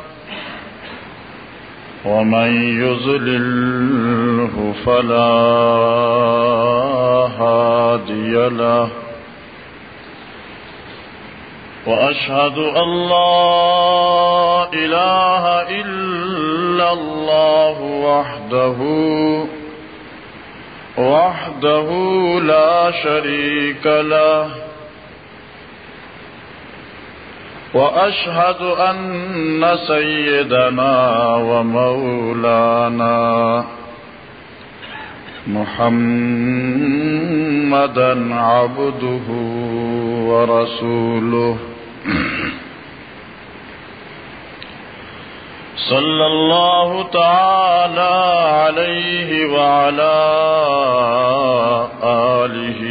ومن يضلله فلا هادي له وأشهد أن لا إله إلا الله وحده وحده لا شريك له وأشهد أن سيدنا ومولانا محمدا عبده ورسوله. صلى الله تعالى عليه وعلى آله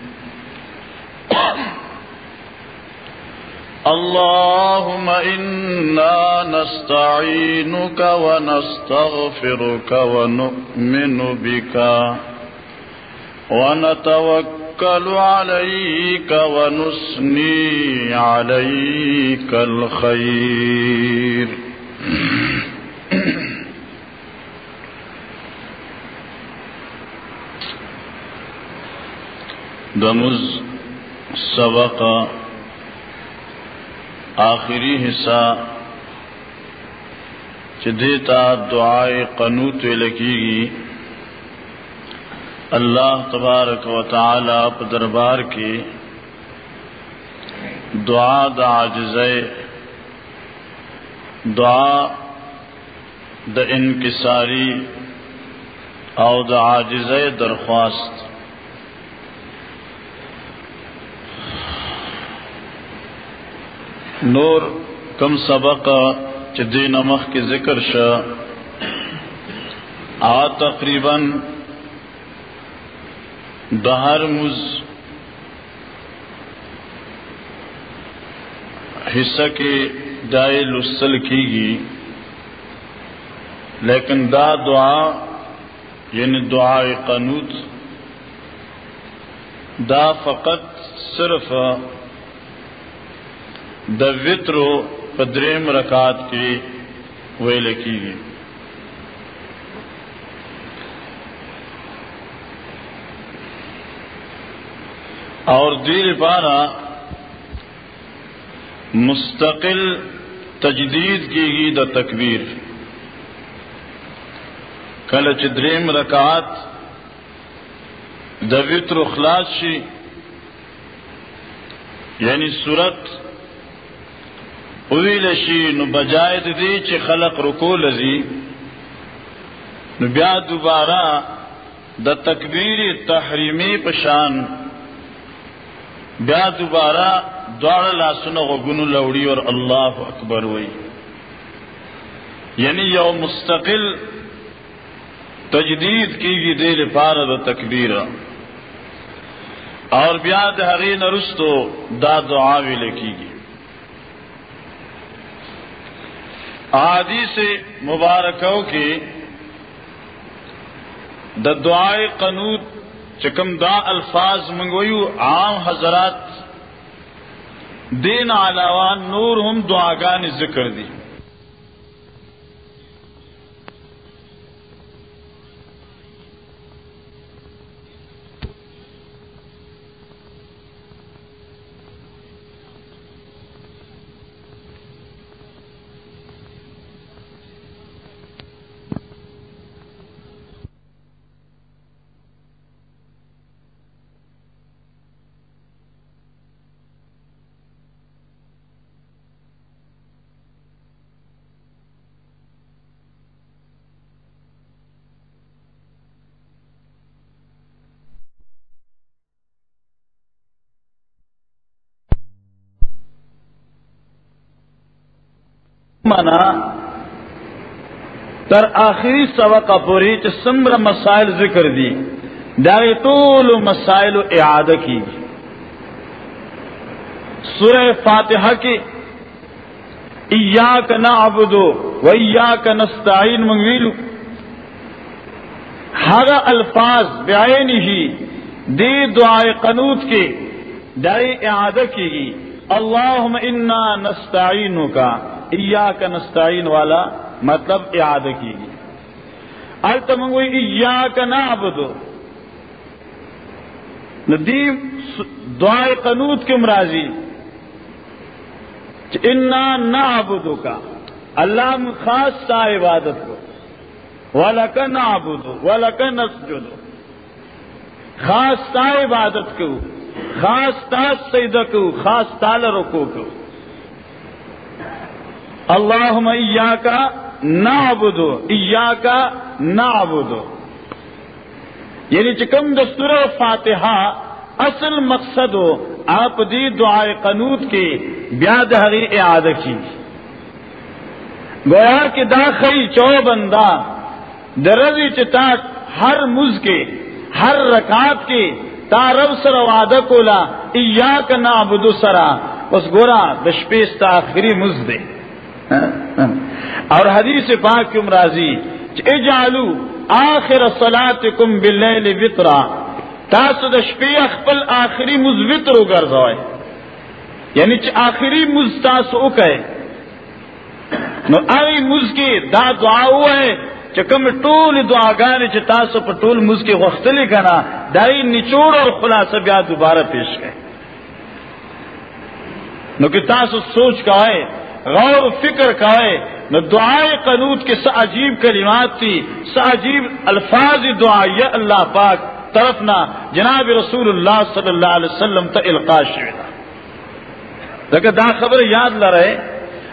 اللهم إنا نستعينك ونستغفرك ونؤمن بك ونتوكل عليك ونسني عليك الخير. دمز سبق آخری حصہ چدیتا دعائے قنوت لکی گی اللہ تبارک و تعالی آپ دربار کی دعا دا عجز دعا د انکساری او د عاجز درخواست۔ نور کم سبق چدی نمخ کے ذکر شا۔ آ تقریباً دہر مز حصہ کے دائے لسل کی گی۔ لیکن دا دعا یعنی دعا قنوت، دا فقط صرف د وترو پدریم رکعت کی ویل کی گی اور دیر پارا مستقل تجدید کی گی دا تکبیر کل چدریم رکعت د وتر یعنی صورت اویل شي، نو بجای دې چې خلق رکو لذي. نو بیا دوباره د تکبیر تحریمی پشان بیا دوباره دوړ لاسونه غوګونو لوړی اور الله اکبر وای یعنی یو مستقل تجدید کیږي دې لپاره د تکبیر. اور بیا دہری نرستو دا دعا بھی لکھی گی آدی سے مبارکوں کی دا دعائے قنوت چکم دا الفاظ منگویو عام حضرات دین علاوہ نور ہم دعاگان ذکر دی۔ منا تر آخری سبق پوری چمر مسائل ذکر دی. داغی طول مسائل و کی سورہ فاتحہ کی ایاک نعبدو و ایاک نستعین منگویلو ہر الفاظ بیائنی ہی دی دعائے قنوت کے دائی اعادہ کی گی. اللہم انا نستعینو کا ایا کا نستعین والا مطلب یاد کی گی التمنگوئی ایا کا نا ابدو ندیم دعائے قنوت کے مرازی انا نہ ابدو کا اللہ میں خاص تا عبادت کو۔ ولک نہ ابدو ولک نسجدو خاص تا عبادت کو، خاص تا سیدہ کو، خاص تال رکو کو۔ اللہ ایا کا نہ ابدو ایا کا نہ ابدو یعنی چکم دستور فاتحہ، اصل مقصد ہو آپ دی دعائے قنوت کے بیاد ہری اعاد کی۔ گویا کے داخی چو بندہ درزی چتا ہر مز کے، ہر رکعت کے تارب سر وعدہ کولا ایا کا نہ سرا۔ اس گورا، دشپیس آخری مز دے۔ اور حدیث پاک کم راضی؟ اجالو آخر سلاد کم بل وطرا، تاسو دشپی اخپل آخری مز وطر گرزوائے یعنی چ آخری مز تاسو اکے نو آئی مز کی دا دعا ہے چکم ٹول دعا گانے چ تاسو پر ٹول مز کے وختلی کنا دائی نچوڑ اور خلاصہ بیا دوبارہ پیش گئے نو کہ تاسو سوچ کا ہے غور فکر کھائے نہ دعائے قنوت کے عجیب کلمات تھی عجیب الفاظ دعا یا اللہ پاک، طرف نہ، جناب رسول اللہ صلی اللہ علیہ وسلم لیکن دا خبر یاد ل رہے،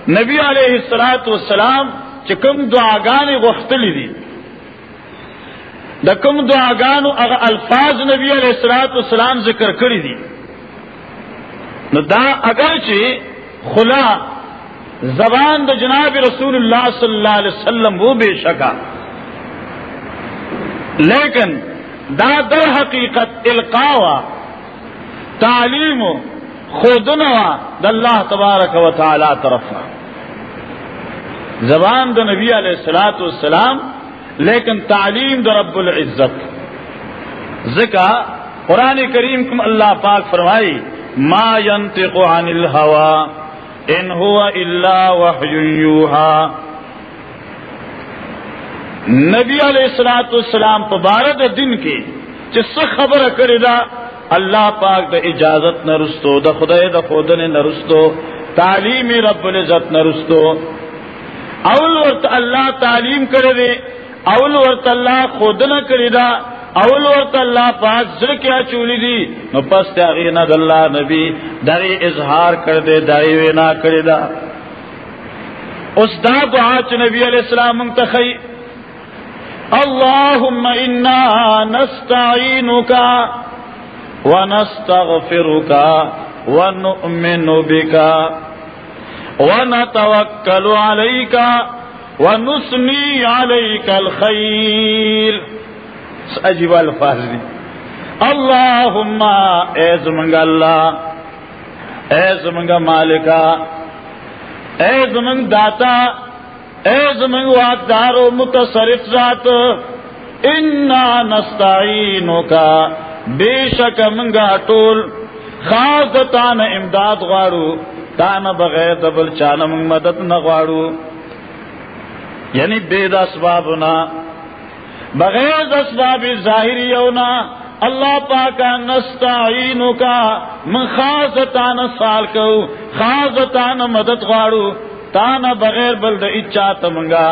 نبی علیہ السلاۃ والسلام چکم دعا گان وختلی دی۔ دکم دعا گان الفاظ نبی علیہ السلاۃ والسلام ذکر کری دی۔ نو دا اگرچہ خلا زبان د جناب رسول اللہ صلی اللہ علیہ وسلم، وہ بے شکا لیکن دا در حقیقت القاوا تعلیم خودنوا د اللہ تبارک و تعالی طرف زبان د نبی علیہ السلاۃ والسلام، لیکن تعلیم د رب العزت۔ ذکا قرآن کریم کم اللہ پاک فرمائی، ما ينطق عن الهوى ان هو الا وحی یوحا نبی علیہ السلاۃ السلام پبارد دن کے جس خبر کرے دا، اللہ پاک دا اجازت نہ رستو، دا خدا دا خودن نہ رستو، تعلیم رب العزت نہ رستو۔ اول ورت اللہ تعلیم کرے دے، اول ورت اللہ خود نہ کرے دا اول ورت اللہ پاک زر کیا چولی دی، نو پس تیاغی ند اللہ نبی داری اظہار کر دے داری وینا کر دا۔ اس دا دعا چ نبی علیہ السلام منتخی اللہم انا نستعینکا ونستغفرکا ونؤمن بکا ونتوکل علیکا ونسنی علیک الخیر عجیب الفاظ دی اللہم اے زمنگ اللہ، اے زمنگ مالکا، اے زمنگ داتا، اے زمنگ واقدار و متصرف ذات، انا نستعینو کا بے شک منگا ٹول خاص تان امداد غواړو تان بغیر دبل چانه من مدد نه غواړو یعنی بے د اسبابنا بغیر د اسباب ظاهریونا اللہ پاک نستعینو کا من خاص تان سال کو خاص تان مدد غواړو تان بغیر بل د اچا تمنګا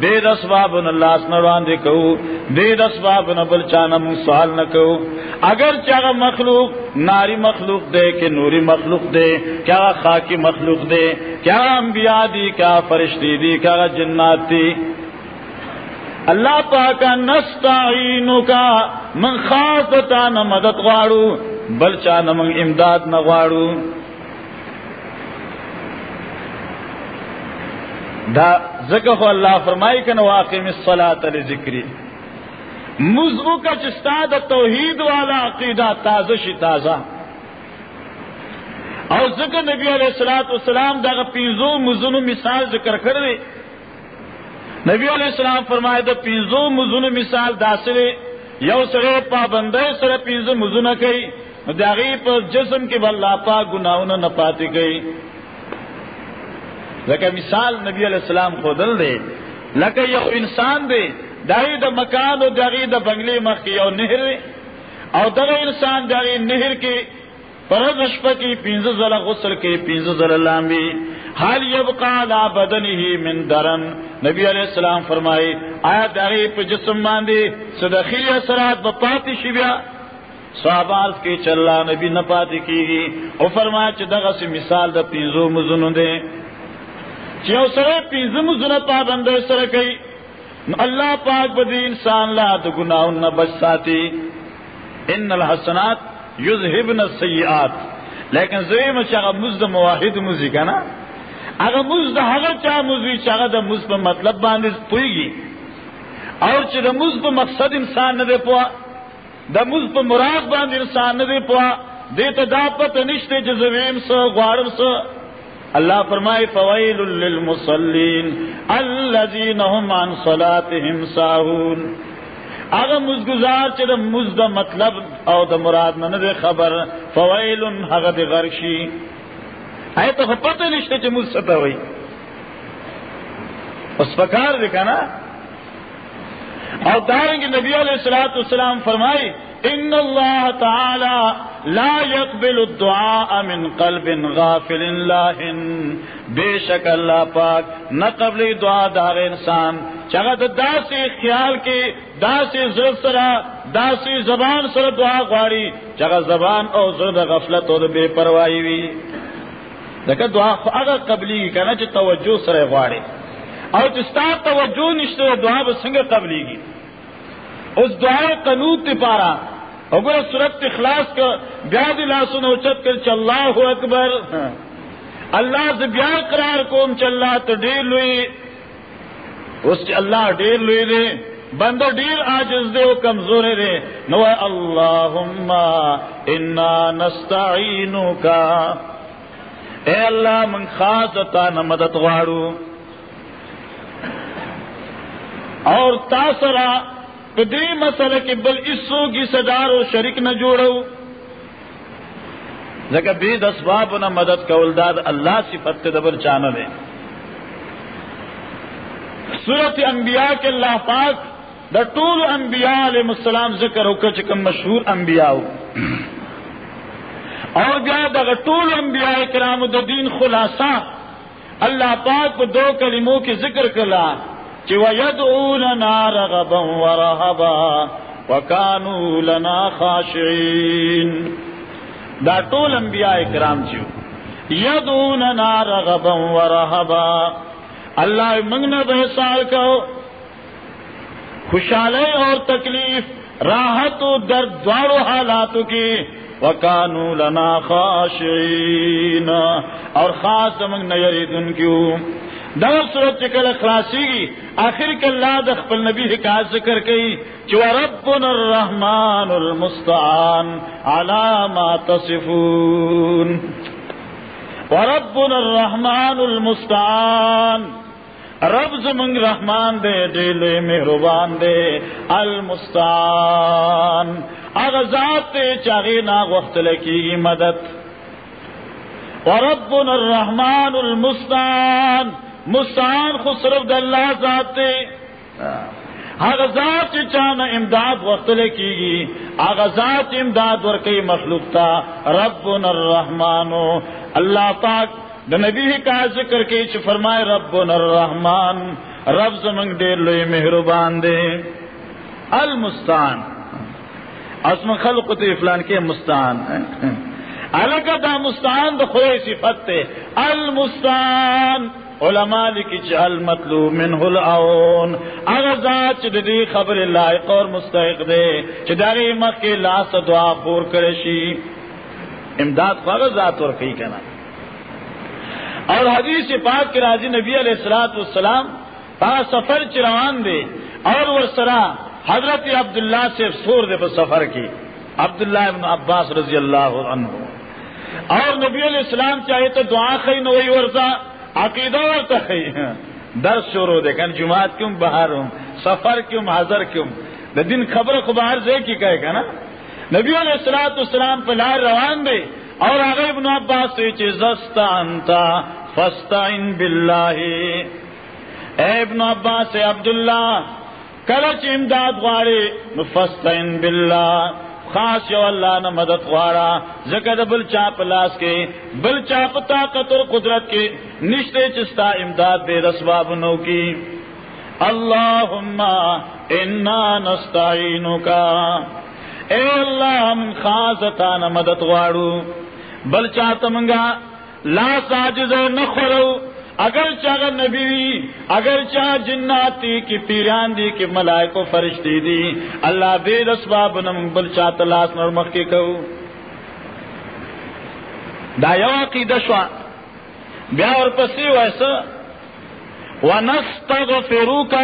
بے دسباب لاس نڑوان دے کہو بے دسباب نہ بل چانا من سوال نہ کہو اگر چاہ مخلوق ناری مخلوق دے، کہ نوری مخلوق دے، کیا خاکی مخلوق دے، کیا انبیاء دی، کیا فرشتی دی، کیا جنات دی اللہ پاک نستعینو کا من خاص تا نہ مدد غواړو بل چا نہ من امداد نہ غواړو دا ذکر اللہ فرمائی کہ واقع میں سلا ذکری مزو کا چستا دا توحید والا عقیدہ تازہ شی تازہ۔ اور ذکر نبی علیہ السلاۃ والسلام دا پیزو مزن مثال ذکر کر دے نبی علیہ السلام فرمائے دا پیزو مزن مثال داسرے یو سرے پابندے سر پیزو مزن کئی داغی پر جسم کی بل لاپا گناؤں نہ پاتی گئی لکه مثال نبی علیہ السلام خودل دے لکه یو انسان دے داغی دا مکان او داغی دا بنگلی مخ کی یو نہر دے او دغه انسان داغی نہر کی پرد اشپا کی پینز زل غسل کی پینز زل لامبی۔ حال یبقا لا بدنه من درن۔ نبی علیہ السلام فرمائی، آیا داغی پا جسم ماندی صدخی اثرات بپاتی شبیا صحاباز کی چلا نبی نپاتی کی گی۔ او فرمایا چی دغا سی مثال دا پینزو مزنو دے۔ چیو سر پیزم زنا پابند سر کئی۔ اللہ پاک بدی انسان لا تو گناہ نہ بچ ساتی۔ ان الحسنات یذهبن السیئات۔ لیکن زوی مچا مزد مواحد مزی کا نا؟ اگر مز مزد هغه چا مزی چا د مزد مطلب باندې پویږي اور چې د مزد مقصد انسان نه دی پوا د مزد مراد باندې انسان نه دی پوا دې ته دا پته نشته چې زویم سو غواړم سو اللہ فرمائے فویل للمصلین الذین هم عن صلاتهم ساهون. اگر مزگزار چه دا مزد مطلب او دا مراد نه خبر فویل هغه د غرشی ایت خو پته نشته چې مزد څه وي اوس پکار دی کنه اور دارنگ نبی علیہ السلاۃ والسلام فرمائی، ان اللہ تعالی لا يقبل الدعاء من قلب غافل لاہن بے شک اللہ پاک نہ قبل دعا دار انسان۔ چگت دا سے خیال کے دا سے زر سرا دا سے زبان سر دعا غاری۔ چگہ زبان اور زرد غفلت اور بے پرواہی ہوئی دیکھا دعا اگر قبلی کی کہنا چاہے توجہ سر غاڑے اور جستا توجہ نشتے دعا بسنگ قبلی کی اس دعا قنوت پارا اگر سورت اخلاص کا بیاد لاسن اوچت کر چل اللہ اکبر. اللہ سے بیا قرار کوم چل رہا تو ڈیر لوئی اس اللہ ڈیر لوئی دے بندہ ڈیر آج دے وہ کمزور رے نو اللہ انا نستعینو کا اے اللہ، من خاص تا نہ مدد غاڑو اور تاثرہ دری مسئلہ کے بل اسو کی صدار و شریک نہ جوڑو۔ لیکن بید اسباب نہ مدد کا الداد اللہ صفت دبر چانا دے۔ صورت انبیاء کے اللہ پاک، دا طول انبیاء علیہ السلام ذکر ہو کر چکم مشہور انبیاء ہو۔ اور بیا دا طول انبیاء کرام دا دین خلاصہ، اللہ پاک دو کلموں کی ذکر کلا وَيَدْعُونَنَا رَغَبًا وَرَهَبًا وَكَانُوا لَنَا خَاشِعِينَ دا ټول انبیاء کرام چیو۔ یدعوننا رغبا ورهبا اللہ منگنا بحسال کہو۔ خوشحالی اور تکلیف، راحت و درد دوارو حالاتو کی۔ وکانو لنا خاشعین. اور خاص منگ نیرید ان کیوں؟ دور صورت چکل خلاصی گی آخر کے اللہ دخ پل نبی حکایت ذکر کی جو ربنا الرحمن المستعان علامہ تصفون. وربنا الرحمن المستعان. رب زمنگ رحمان دے، دل مہربان دے المستان اغزات چاہے نا وقت لکی مدد۔ وربنا الرحمن المستان مستان خود صرف اللہ ذات اغزات چانا امداد وقت لکی گی اغزات امداد ورکی مخلوق تا، ربنا الرحمن۔ اللہ پاک دا نبی کا ذکر کے چ فرمائے رب الرحمان رب زمنگ دے لوی مہربان دے۔ المستان اسم خلق تو فلان کے مستان الگ دا مستان دا خدای صفت تے۔ المستان علماء لکی چ المطلوب منه الاون اگر ذات چ دی خبر لائق اور مستحق دے چ داری مکھ کے دعا پور کرے شی۔ امداد خواہ ذات اور کنا۔ اور حدیث پاک کے راضی نبی علیہ السلاۃ والسلام پا سفر چروان دے، اور وہ سرا حضرت عبداللہ سے سور دے پر سفر کی۔ عبداللہ ابن عباس رضی اللہ عنہ۔ اور نبی علیہ السلام چاہے تو دعا خی نہ وہی ورزا، عقیدہ ورتا خی۔ درس شروع دے کہ جماعت کیوں باہر ہوں، سفر کیوں، حاضر کیوں؟ دن خبر خبر سے کی کہے گا نا؟ نبی علیہ السلاۃ السلام پہ لائر روان دے اور اگر ابن عباس سے چیزستا انتا فستا ان بلّہ اے ابن عباس سے عبداللہ، کلچ امداد غاڑے فستا ان بلّہ خاص یو اللہ نہ مدد غاڑا زکد بل چاپ لاس کے، بل چاپ طاقت اور قدرت کے۔ نشتے چستا امداد بے رسباب نو کی۔ اللہ انا نستعینو کا اے اللہ، ہم خاص تانا مدد غاڑو بل چاہتا منگا، لا ساجز نہ خورو، اگر چاہ نبی اگر چاہ جناتی کی پیران دی، کی ملائے کو فرشتی دی، اللہ بے رسباب نم بل چاہتا لاس نرمخ کی کہو۔ دا یو عقیدہ شوا۔ بیا اور پسی ویسا وَنَسْتَغْفِرُكَ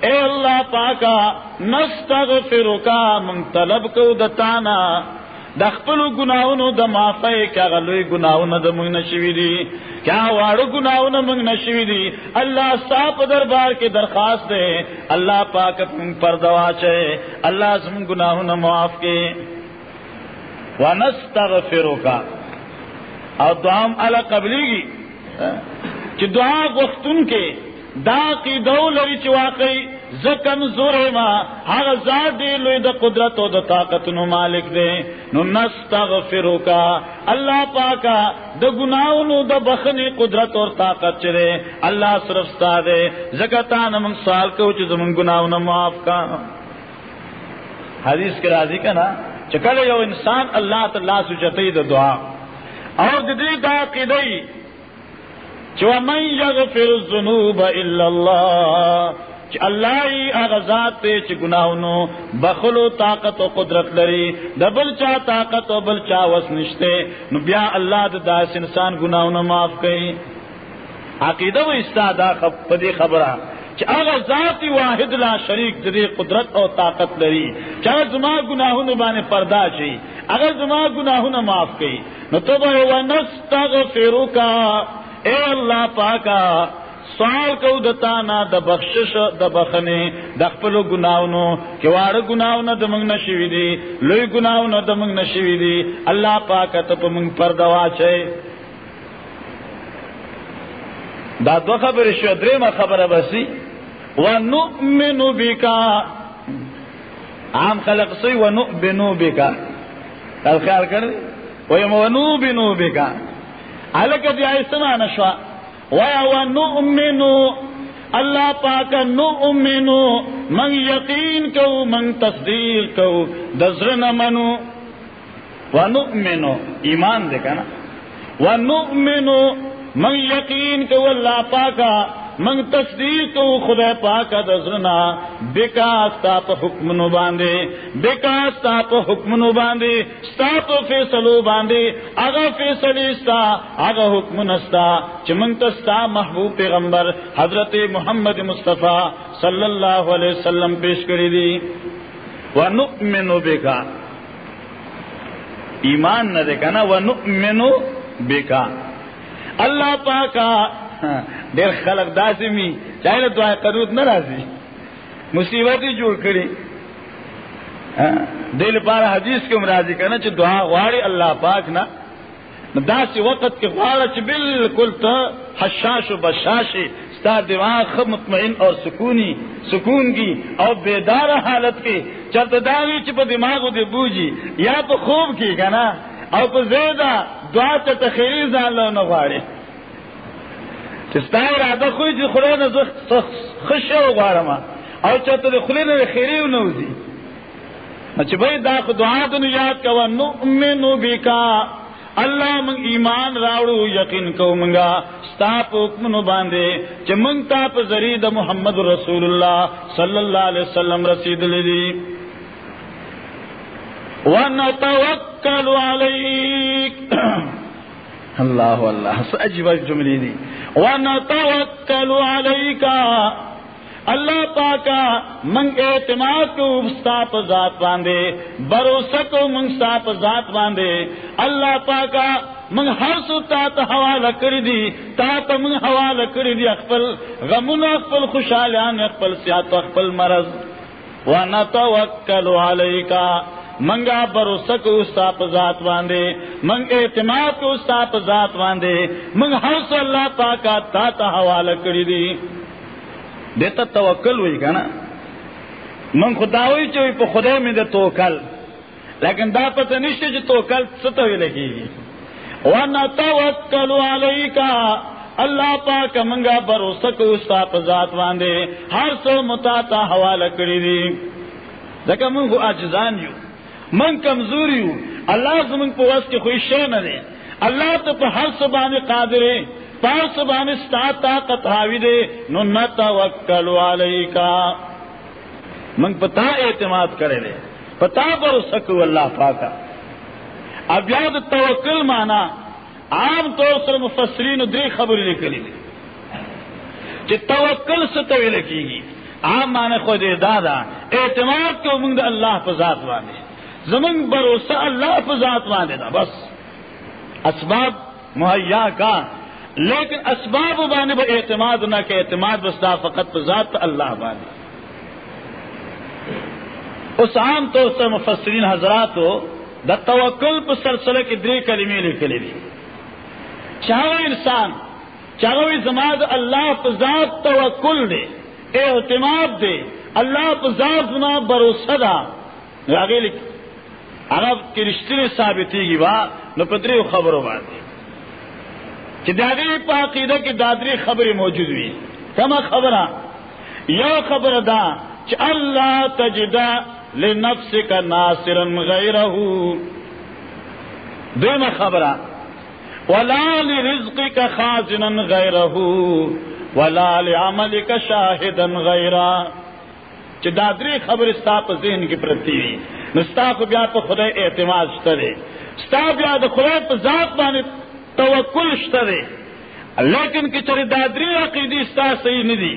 اے اللہ پاکا نستغفرکا من طلب کو دتانا۔ د خپل ګناونو د معافی کیا غلوی ګناونه د موږ نشوي دي کیا واړو ګناونه موږ نشوي دي، الله صاحب دربار کې درخواست ده الله پاک پر دوا چه الله زم ګناونه معاف کې ونستغفرک. او دعام علی قبلیږي چې دعا غوښتون کې دا کی دولری چې واقعي. زکم زور ما هغه ذات دی، لوی د قدرت او د طاقت نو مالک دی. نو نستغفرک. الله پاکا د ګناونو د بخنی قدرت او طاقت چره الله صرف ستا ستاره زکاتان من سوال کو چې زمون ګناونه معاف کا حدیث کې راځي کنا چې کله یو انسان الله تعالی سجتې د دعا. او د دا قیدی چې من یغفر الذنوب الا اللہ الله اللہ ہی اغزاد تے چ گناونو بخلو طاقت و قدرت لری، دبل چا طاقت و بل چا وس نشتے۔ نو بیا اللہ د داس انسان گناونو معاف کئی۔ عقیدہ و استادا خب پدی خبرہ۔ چې هغه واحد لا شریک دې قدرت او طاقت لري چې زما ګناهونه باندې پردا شي هغه زما ګناهونه معاف کړي نو ته به ونستغفرک اے اللہ پاکا۔ سوال کو دتانا د بخشش د بخنه د خپل ګناونو کې واړه ګناونه د موږ نشوي دي، لوی ګناونه د موږ نشوي دي. الله پاک ته په موږ پردا واچي دا دو خبرې شو درېمه خبره بسي ونؤمن بك عام خلق سي ونؤمن بك تل خیال کړ ویم ونؤمن بك الکه دې ایسمه نشوا نؤمنو اللہ پاک نو من یقین کو من تصدیق کو دزر نہ منو. و ایمان دیکھا نا. و من یقین کو اللہ پاکا منگ تصدیق کو خدا پاک دزرنا بکا ستاپ حکم نو باندے. بکا ستاپ حکم نو باندے. ستاپ فیصلو باندے. اگا فیصلی ستا، اگا حکم نستا چمنگ تستا محبوب پیغمبر حضرت محمد مصطفیٰ صلی اللہ علیہ وسلم پیش کری دی. ونؤمنو بکا. ایمان نہ دیکھا نا ونؤمنو بکا. اللہ پاکا دیر خلق داسمی چاہے دعا قدوت نہ راضی مصیبت ہی جوڑ کری دل پارا حدیث کے مراضی کرنا چھ دعا واری اللہ پاک نا داس وقت کے غوارا چھ بالکل تو حشاش و بشاش ستا دماغ خب مطمئن اور سکونی سکون کی اور بیدار حالت کی چلتا داغی چھ دماغ دے بوجی یا تو خوب کی کنا او پا زیدہ دعا تا تخیری زان لو نغواری چستا ارادہ خوی چھ خدا نا خش و غارما او چلتا دے خلی نا خیری و نوزی. چھ بھئی دا دعا دنو یاد کوا نؤمنو بکا اللہ منگ ایمان راوڑو یقین کو منگا. ستاپ حکم باندھے چمنگ تاپ زرید محمد رسول اللہ صلی اللہ علیہ وسلم رسید لی ونتوکل علیک. اللہ اللہ. سجب جملی دی ونتوکل علیکا اللہ پاکا منگ اعتماد کو استاپ ذات باندھے، بھروسہ کو منگ ساپ ذات باندھے۔ اللہ پاکا منگ ہر سو تا حوالہ کری دی تا منگ حوالہ کری دی اخپل غمون اخپل خوشحالیان اخپل سیات اخپل مرض۔ ونتوکل علیکا منگا بھروسہ کو استاپ ذات باندھے منگ اعتماد کو استاپ ذات باندھے منگ ہر اللہ پاکا تا تا حوالہ کری دی۔ دیتا توکل ہوئی کا نا۔ من خدا ہوئی چوئی پا خدا میں دے توکل۔ لیکن دا پتہ نشتے جو توکل ستوئی لگی گی۔ وانا توکل علیکا اللہ پاک منگا بروسہ کو استا ذات واندے، ہر سو متاتا حوالہ کری دی۔ دیکھا من اجزان یو۔ من کمزوری یو اللہ سے کو وس کے خوش شے نہ دے. اللہ تو پہ ہر سو بانے قادرے پاس بانستا طاقت حاوی دے. نو نتوکل علیکا. منگ پتا اعتماد کرے دے پتا پر سکو اللہ پاکا. اب یاد توکل مانا. عام طور سے مفسرین دری خبر لکلی دی. کہ توکل سے تو لکھی گی. عام مانے خود دادا. اعتماد کو منگ اللہ پہ ذات زمن بھروسہ اللہ پہ ذات وانے دا، بس۔ اسباب مہیا کا۔ لیکن اسباب بانے با اعتماد نہ کہ اعتماد بستا فقط ذات اللہ بانے اس عام طور سے مفسرین حضرات ہو دا توکل پر سلسلے کی دری کلمی لکھ لی چاہو انسان، چاہو زماد اللہ پر ذات توکل دے، اعتماد دے، اللہ پر ذات زما بھروسہ دا۔ آگے لکھ عرب کی رشتے ثابتی گی وا نہ خبروں بات کہ دادری پاقیدہ کی دادری خبریں موجود ہوئی۔ کما خبر یہ خبر دا کہ اللہ تجدا لنفس کا ناصر غیر دم خبر ولا لرزق کا خازن غیر ولا لعمل کا شاہدن غیر دادری خبر استاپ ذہن کی پرتی ہوئی۔ نستا کو بیا تو خدا اعتماد کرے ستا بیا تو خدا تو ذات بانے توکل شترے لیکن کہ چری دادری عقیدی ستا صحیح ندی۔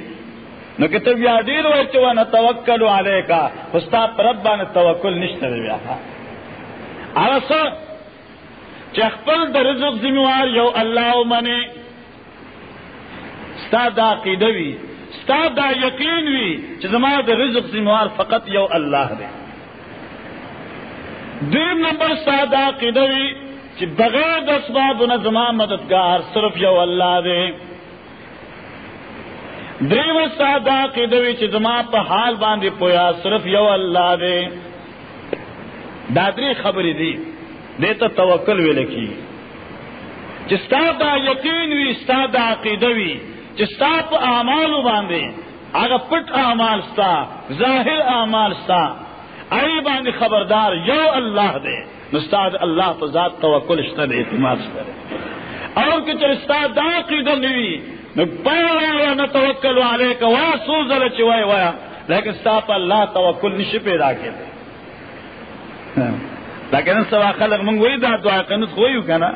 نو کہ تب یا دیر وچو نہ توکل علی کا استا ربا نہ توکل نشترے بیا۔ ارس چخپل د رزق ذمہوار یو اللہ منے۔ ستا دا عقیدہ وی۔ ستا دا یقین وی چې زما د رزق ذمہوار فقط یو اللہ دے دیم نمبر ستا دا عقیدہ وی کہ بغیر د اسباب نظما مددگار صرف یو اللہ دے دریم سادا کی دوی چما پہ حال باندھے پویا صرف یو اللہ دے دادری خبری دی دے تو توکل وی لکھی چستا دا یقین وی، ستا دا عقیدوی چستا پہ اعمال باندھے اگر پٹ اعمال ستا، ظاہر اعمال ستا، آئی باندھ خبردار یو اللہ دے نستاد اللہ تو ذات توکل اشتر اعتماد کرے اور کہ چل استاد دا عقیدہ نوی نہ توکل والے کا وا سو زل چوائے وایا لیکن صاحب اللہ توکل نش پیدا کے دے لیکن سوا خلق منگ وہی دا دعا کنس ہوئی کنا،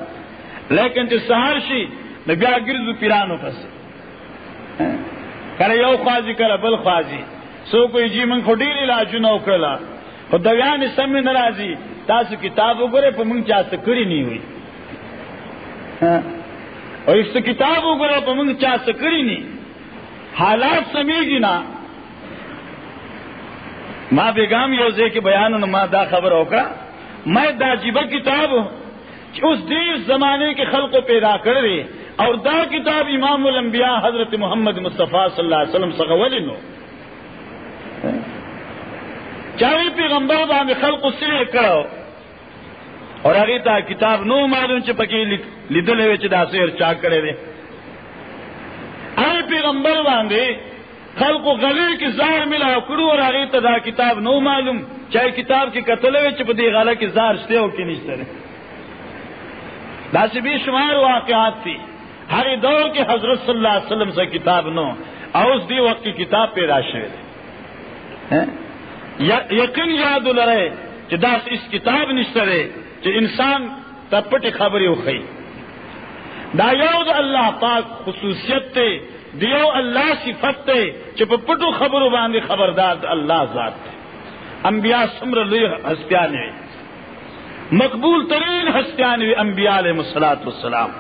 لیکن جو سہار شی نہ بیا گرزو پیرانو پس۔ کرے یو خوازی کرے بل خوازی سو کوئی جی من کھوٹی علاج نہ اکڑلا خود دویان سم میں ناراضی تاسو کتاب وګوره په مونږ چا څه کړی نی وي. او اس کتاب وګوره په مونږ چا څه کړی نی حالات سمېږي نه. ما بیگام یو ځای کې بیان ما دا خبر وکړه. میں دا جیبه کتاب، چې اوس دې زمانے کې خلق پیدا کر کړی اور دا کتاب امام الانبیاء حضرت محمد مصطفیٰ صلی اللہ علیہ وسلم څخه چاہے پیغمبر باندې خلق سره کړو اور هغه ته کتاب نو معلوم چې پکې لیدلې و چې دا سیر چا کړی دی هغه پیغمبر باندې خلق غلې کې زار ملا کړو اور هغه ته دا کتاب نو معلوم. چاہے کتاب کې کتل و چې په دې غاله کې زار شته او کې نشته دا چې به شمار واقعات دي ہر دور کے حضرت صلی اللہ علیہ وسلم سے کتاب نو اوس دی وقت کی کتاب پیدا شوه ہاں؟ یقین یاد لرے کہ داس اس کتاب نشترے کہ انسان تپٹ خبریں اخی دا یو دا اللہ پاک خصوصیت تے دیو اللہ صفت تے کہ پٹو خبروں باندھے خبردار اللہ ذات تے۔ انبیاء سمر لئی ہستیان مقبول ترین ہستیان انبیاء علیہ مسلاط والسلام۔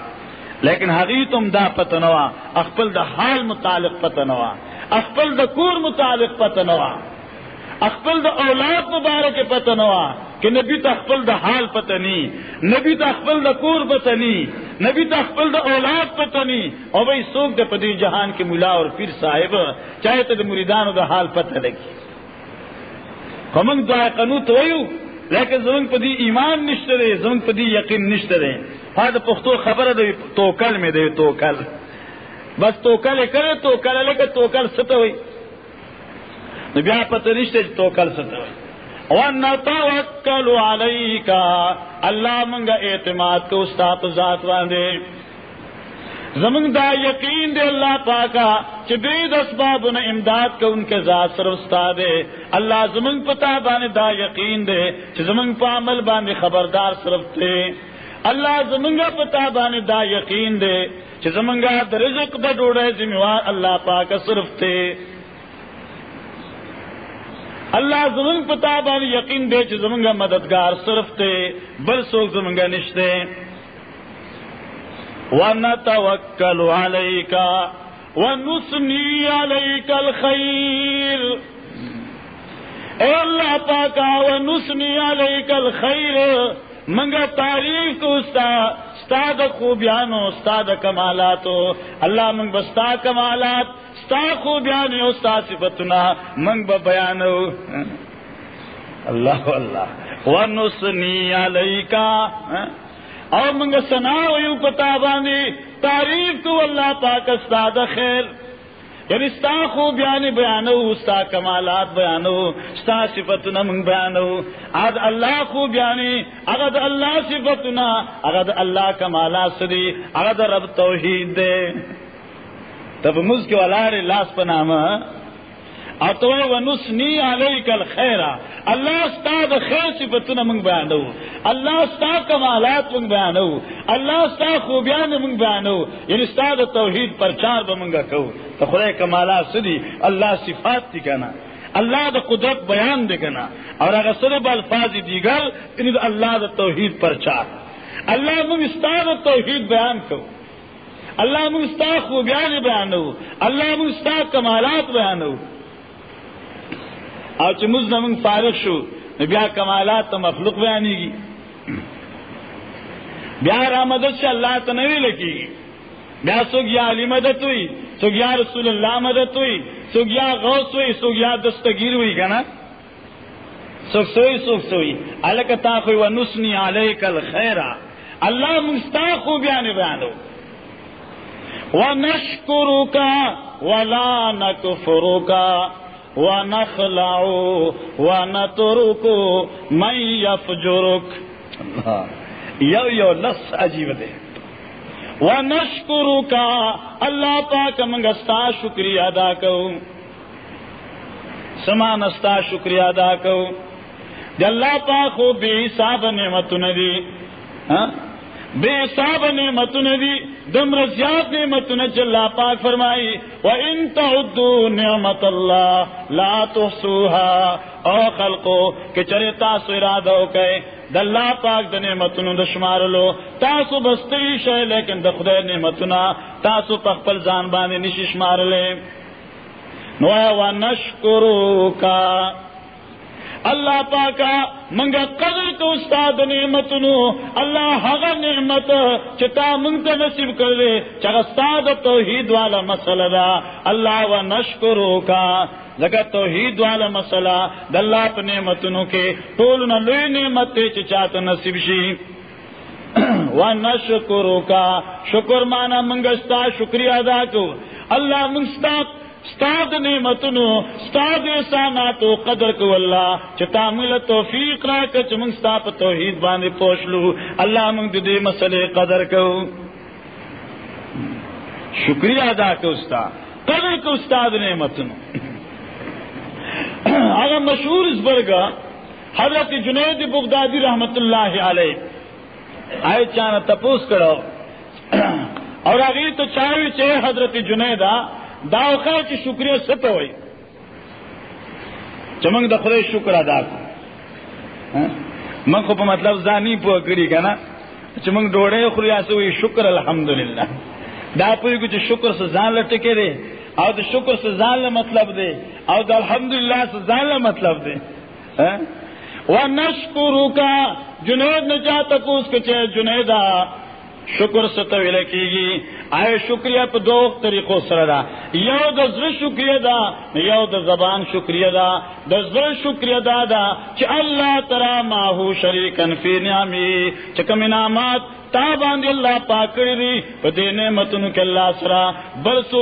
لیکن حقی تم دا پتنوا اخبل دا حال متعلق پتنوا اخبل دا کور متعلق پتنوا اخبل دا اولاد مبارک پتنوا کہ نبی تخبل دا حال پتنی نبی تخبل دا کور پتنی نبی تخبل دا اولاد پتنی اور بھائی سوکھ دے پدی جہان کے ملا اور پھر صاحب، چاہے تو مریدان دا حال پتہ لگی۔ ہمنگ دعا قنو تو لیکن زمنگ پدی ایمان نشت رہے زمنگ پدی یقین نشت رہے ہاں تو پختو خبر دے تو کل میں دے تو کل بس تو کل کرے تو کل لے کے تو کل ست ہوئی بیا پتہ نشتے تو کل ست ہوئی۔ وَنَتَوَكَّلُ عَلَيْكَ۔ اللہ منگا اعتماد کو استاد ذات واندے زمنگ دا یقین دے اللہ پاکا چبید اسباب نے امداد کا ان کے ذات سر استاد اللہ زمنگ پتا بانے دا یقین دے چ زمنگ پا عمل بانے خبردار صرف تھے اللہ زمنگا پتا بانے دا یقین دے چ زمنگا دا رزق دا ڈوڑے ذمہ اللہ پاک صرف تھے اللہ زمنگ پتا بان یقین دے چ زمنگا مددگار صرف تے بل سوک زمنگا نشتے ونتوکل علیکا ونسنی علیک الخیر اے اللہ پاکا ونسنی علیک الخیر منگا تعریف کو استا استاد خوبیانو استاد کمالاتو اللہ منگ بستا کمالات، ستا خوبیانو استاد صفتنا منگ بیانو اللہ اللہ ونسنی علیکا اور منگ سنا یو پتا تعریف تو اللہ پاک استاد خیر۔ یعنی ستا خوب بیانی بیانو، ستا کمالات بیانو، ستا صفتنا منگ بیانو۔ آد اللہ خوب بیانی اگد اللہ صفتنا اگد اللہ کمالات سدی اگد رب توحید دے۔ تب مز کے والار لاس پنامہ اتو ونسنی علیک الخیر. اللہ استاد خیر صفتنا منگ بیانو. اللہ استا کمالات منگ بیانو. اللہ استا خوبیان منگ بیانو. یعنی استاد توحید پرچار بمنگا کو. تو خدا کمالات سدی، اللہ صفات دی کنا. اللہ دا قدرت بیان دے کنا. اور اگر صرف الفاظ دیگر یعنی دا اللہ دا توحید پرچار. اللہ منگ استاد توحید بیان کو. اللہ منگ استا خوبیان بیانو. اللہ منگ استا کمالات بیانو. او چې موږ نمنګ فارغ شو بیا کمالات ته مخلوق بیانېږي. بیا را مدد شه، الله ته نه ویل بیا څوک یا علی مدد وي څوک یا رسول الله مدد وي څوک یا غوث وي څوک یا دستگیر وي کنه څوک سوی څوک سوی الک تا خو ونسنی علیک الخير الله مستاخو بیان بیانو ونشکرک ولا نکفرک ونخلع ونترك من يفجرك. یو یو لس عجیب دے و نشکرو کا اللہ پاک منگستا شکریہ ادا کروں سمانستا شکریہ ادا کروں اللہ پاک ہو بے حساب نعمت ندی ہاں؟ بے حساب نعمت ندی دم رزیات نعمت اللہ پاک فرمائی وہ ان تو نعمت اللہ لا تو سوہا او خلقو، کہ چرے تاسو ارادہ ہو کہے دلہ پاک د نعمتونو د شمار لو، تاسو بستی شے، لیکن د خدای نعمتنا تاسو په خپل ځان باندې نشي شمار لې نو نشکرو کا اللہ پاکا منگا قدر کو استاد نعمت نو، اللہ حغ نعمت چتا منگ نصیب کر دے چگستاد توحید والا مسئلہ دا۔ اللہ و نشکرو کا۔ لگا توحید والا مسئلہ دلہ پا نعمت نو کے۔ ٹول نہ لوی نعمت تے چاہت نصیب شی۔ و نشکرو کا۔ شکر مانا منگستا، شکریہ ادا کو۔ اللہ منگستا استاد نعمتونو، استاد احساناتو، قدر کو اللہ چتا مل توفیق را کچ من ستا په توحید باندې پوښلو الله موږ دې مسلې قدر کو. شکریہ ادا کو استا قدر کو استاد نعمتونو. هغه مشهور اسبرگا حضرت جنید بغدادی رحمت اللہ علیہ، آئے چانا تپوس کرو. اور اگی تو چاہیے چاہے حضرت جنیدہ داخا کی شکریہ ست ہوئی. چمنگ دخرے شکر ادا کو. ہاں؟ من کو مطلب زانی پو کری کا نا؟ چمنگ ڈوڑے خریا سے ہوئی، شکر الحمد للہ دا پوری کچھ شکر سے زان لٹکے دے اور تو شکر سے زان مطلب دے اور تو الحمد للہ سے زان مطلب دے. ہاں؟ وہ نشکرو کا جنید نے جاتا کو اس کے چاہے جنیدا شکر ستویل کی گی آئے شکریہ پہ دو طریقوں سر دا. یو دزر شکریہ دا، یو د زبان شکریہ دا. دزر شکریہ دا دا چ اللہ ترا ماہو شریکن فی نعمی. چکم انعامات تا باندې الله پاکړی دی په دې نعمتونو کې الله سره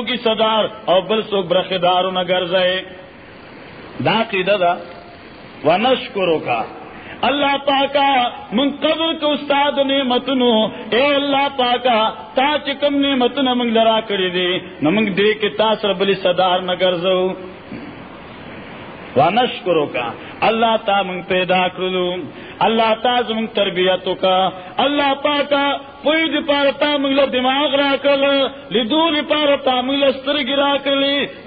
کی صدار او بل سو برخدارو نه ګرځي دا قیدا دا. ونشکرو کا. اللہ پاکا من قبر کو استاد نے متنو اے اللہ پاکا، تا چکم نے متن منگ لرا کری دے نمنگ دے کے تاثر بلی صدار نہ گرزو ونشکرو کا، اللہ تا منگ پیدا کرلو، اللہ تا زمنگ تربیتو کا۔ اللہ پاکا، پوئی دی پارتا منگ دماغ را کر لدو دی پارتا منگ لسترگی را کر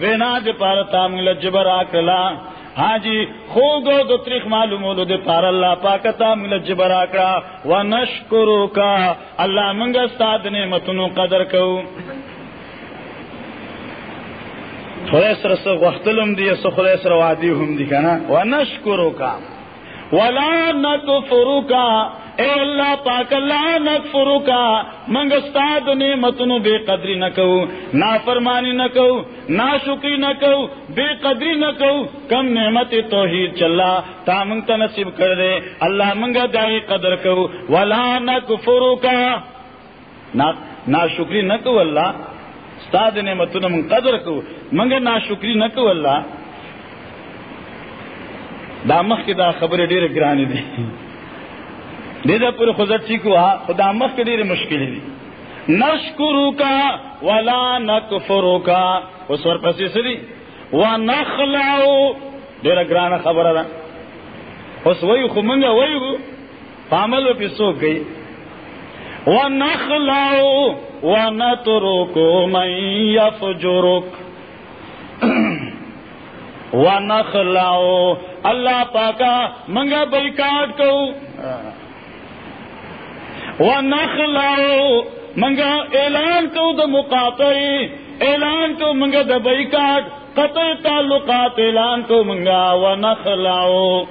وینا دی پارتا منگ لجبر را کرلا ہاں جی خوب دو تریخ معلوم ہو دے پار اللہ پاکتا مل جبرا کرا و نشکرو کا اللہ منگا ساد نے متنو قدر کو خدای سره سره غختلم دی سره خدای سره وادي هم دي کنه نشکرو کا ولا نکفرو کا اے اللہ پاک اللہ نکفرو کا، منگ استاد نعمتنو بے قدری نہ کہو نا فرمانی نہ کہو نا شکری نہ کہو، بے قدری نہ کہو، کم نعمت توحید چلا، تا منگ تا نصیب کر دے، اللہ منگا دائی قدر کہو ولا نکفرو کا۔ نا شکری نہ کہو اللہ، استاد نعمتنو من قدر کہو، منگا نا شکری نہ کہو اللہ۔ دا مخ کی دا خبر ډیره ګرانې دي دې دا پر خدای چې کو خدا مخ کې ډیره مشکل دي نشکرو کا ولا نکفرو کا اوس ور پسې سړي ونخلعو. ډیره ګرانه خبره ده اوس وای خو مونږ وایو پامل په سو گئی. ونخلعو. ونترکو من یفجرک. ونخلعو. اللہ پاکا منگا بیکاٹ کو. ونخلعو منگا اعلان کو دا مقاطعی، اعلان کو منگا دا بیکاٹ قطع تعلقات اعلان کو منگا ونخلعو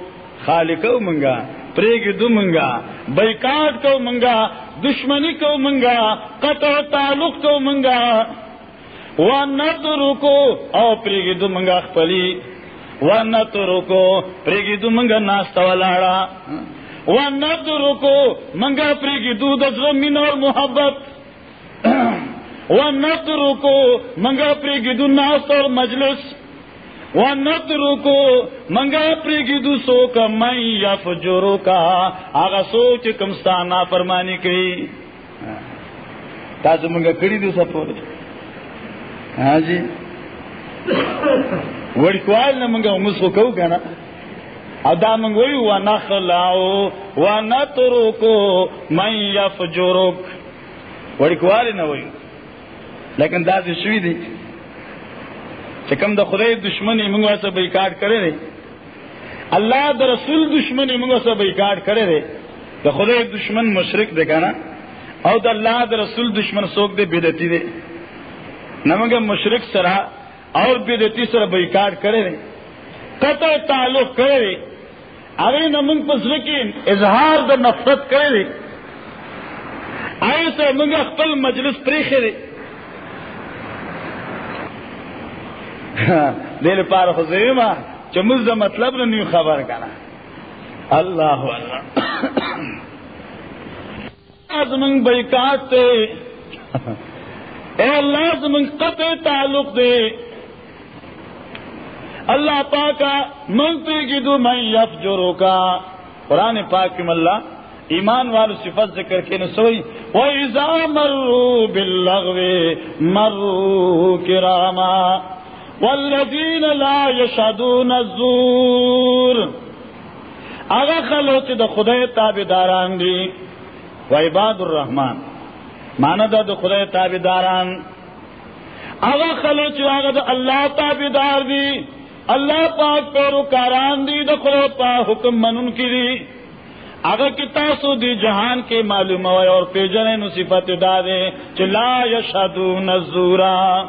خالقو منگا، پریگ دو منگا بیکاٹ کو منگا، دشمنی کو منگا قطع تعلق کو منگا. وہ نت رکو او پریگی دو منگا خپلی. وہ نت رکو پریگی دو منگا ناستا والا وہ نت رکو، منگا پریگی دو دزمین اور محبت۔ وہ نت رکو، منگا پریگی دو ناست اور مجلس۔ وہ نت رکو، منگا پریگی دو سو کا میں یا فجورو کا۔ آگا سوچ کمستانا فرمانی کی تاسو منگا کڑی دو سپورے ہاں جی۔ وڑکوال نہ منگا مس کو کہو کہنا ادا منگوئی و نخلاو و نترکو من یفجرک وڑکوال نہ وئی لیکن دا شوی دی. چکم دا خدای دشمنی منگو ایسا بیکاٹ کرے رے اللہ دا رسول دشمنی منگو ایسا بیکاٹ کرے رے دا خدای دشمن مشرک دے کنا او دا اللہ دا رسول دشمن سوک دے بیدتی دے. نمگا مشرک سرا اور بیدتی سرا بیکاٹ کرے رے قطع تعلق کرے رے ارے نمنگ پسرکی اظہار دا نفرت کرے رے آئے سے منگا خپل مجلس پریخے رے دل پار خزیما چمز دا مطلب نہ نیو خبر کنا اللہ اللہ زمنگ بیکات تے اے اللہ زمنگ قطع تعلق دے۔ اللہ پاکا منگتے کی دو میں یف جو روکا۔ قرآن پاک کی ملا ایمان والو صفت ذکر کے نسوئی۔ وَإِذَا مَرُّوا بِاللَّغْوِ مَرُّوا كِرَامًا والذین لا یشهدون الزور۔ اغا خلو چې د خدای تابعداران دي و عباد الرحمن، معنی دا د خدای تابعداران۔ اغا خلو چې هغه د الله تابعدار دي الله پاک پیروکاران دي د خدای په حکم منون کړي اگر کی تاسو دی جہان کے معلوم ہوئے اور پیجنے نو صفت دا دے چلا یشہدون الزورا۔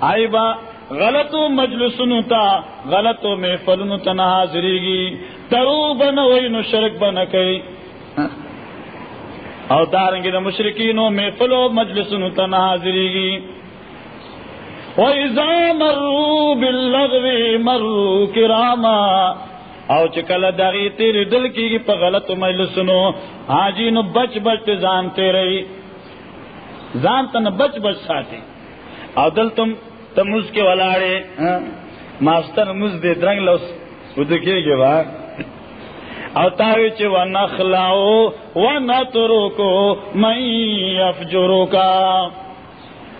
آئی با غلط مجلس تا غلط میں فلن تنا حاضری گی۔ ترو بن وئی نو شرک بن کئی۔ او دارنگی دا مشرکینو میں فلو مجلس تنا حاضری گی۔ وَإِذَا مَرُّوا بِاللَّغْوِ مَرُّوا كِرَامًا او چکل داغی تیری دل کی پا غلط مجلسنو حاجی نو بچ بچ زان تیری زان تن بچ بچ ساتی۔ او دل تم تمز کے ولاڑے ہاں؟ ماسٹر مز دے درنگ لو ادھے گے با۔ اوتاوی چ و نخلاو و نترو کو مئی افجرو کا۔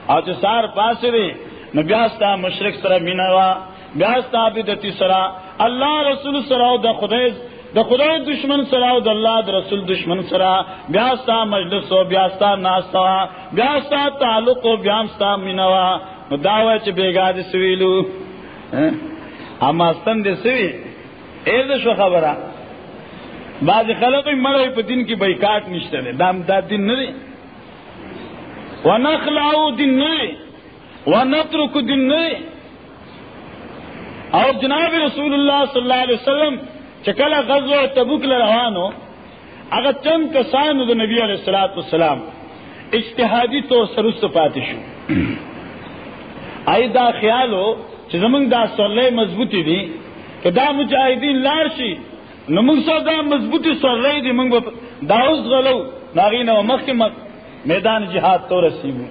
اج سار پاس دے نو بیاستا مشرک سرا مینوا بیاستا بدتی سرا اللہ رسول سرا د خدای د خدای دشمن سرا د اللہ د رسول دشمن سرا بیاستا مجلس و بیاستا ناستا بیاستا تعلق و بیاستا مینوا دعوی چ بیگا دے سویلو اما استن دے سوی. اے دے شو خبرہ بعض خلق مرے پہ دن کی بیکاٹ نشتے دے دام دا دن نہ دے ونخلعو دن نہ دے ونترک دن اور جناب رسول اللہ صلی اللہ علیہ وسلم چکلا غزوہ تبوک لروانو اگر چند کسانو دو نبی علیہ السلام اجتہادی تو سرست پاتشو آئی دا خیال ہو کہ زمنگ دا سولے مضبوطی دی، کہ دا مجاہدین لارشی نمنگ سو دا مضبوطی سولے دی، منگ داؤز غلو، ناغین و مخ مخ میدان جہاد تو رسیبو۔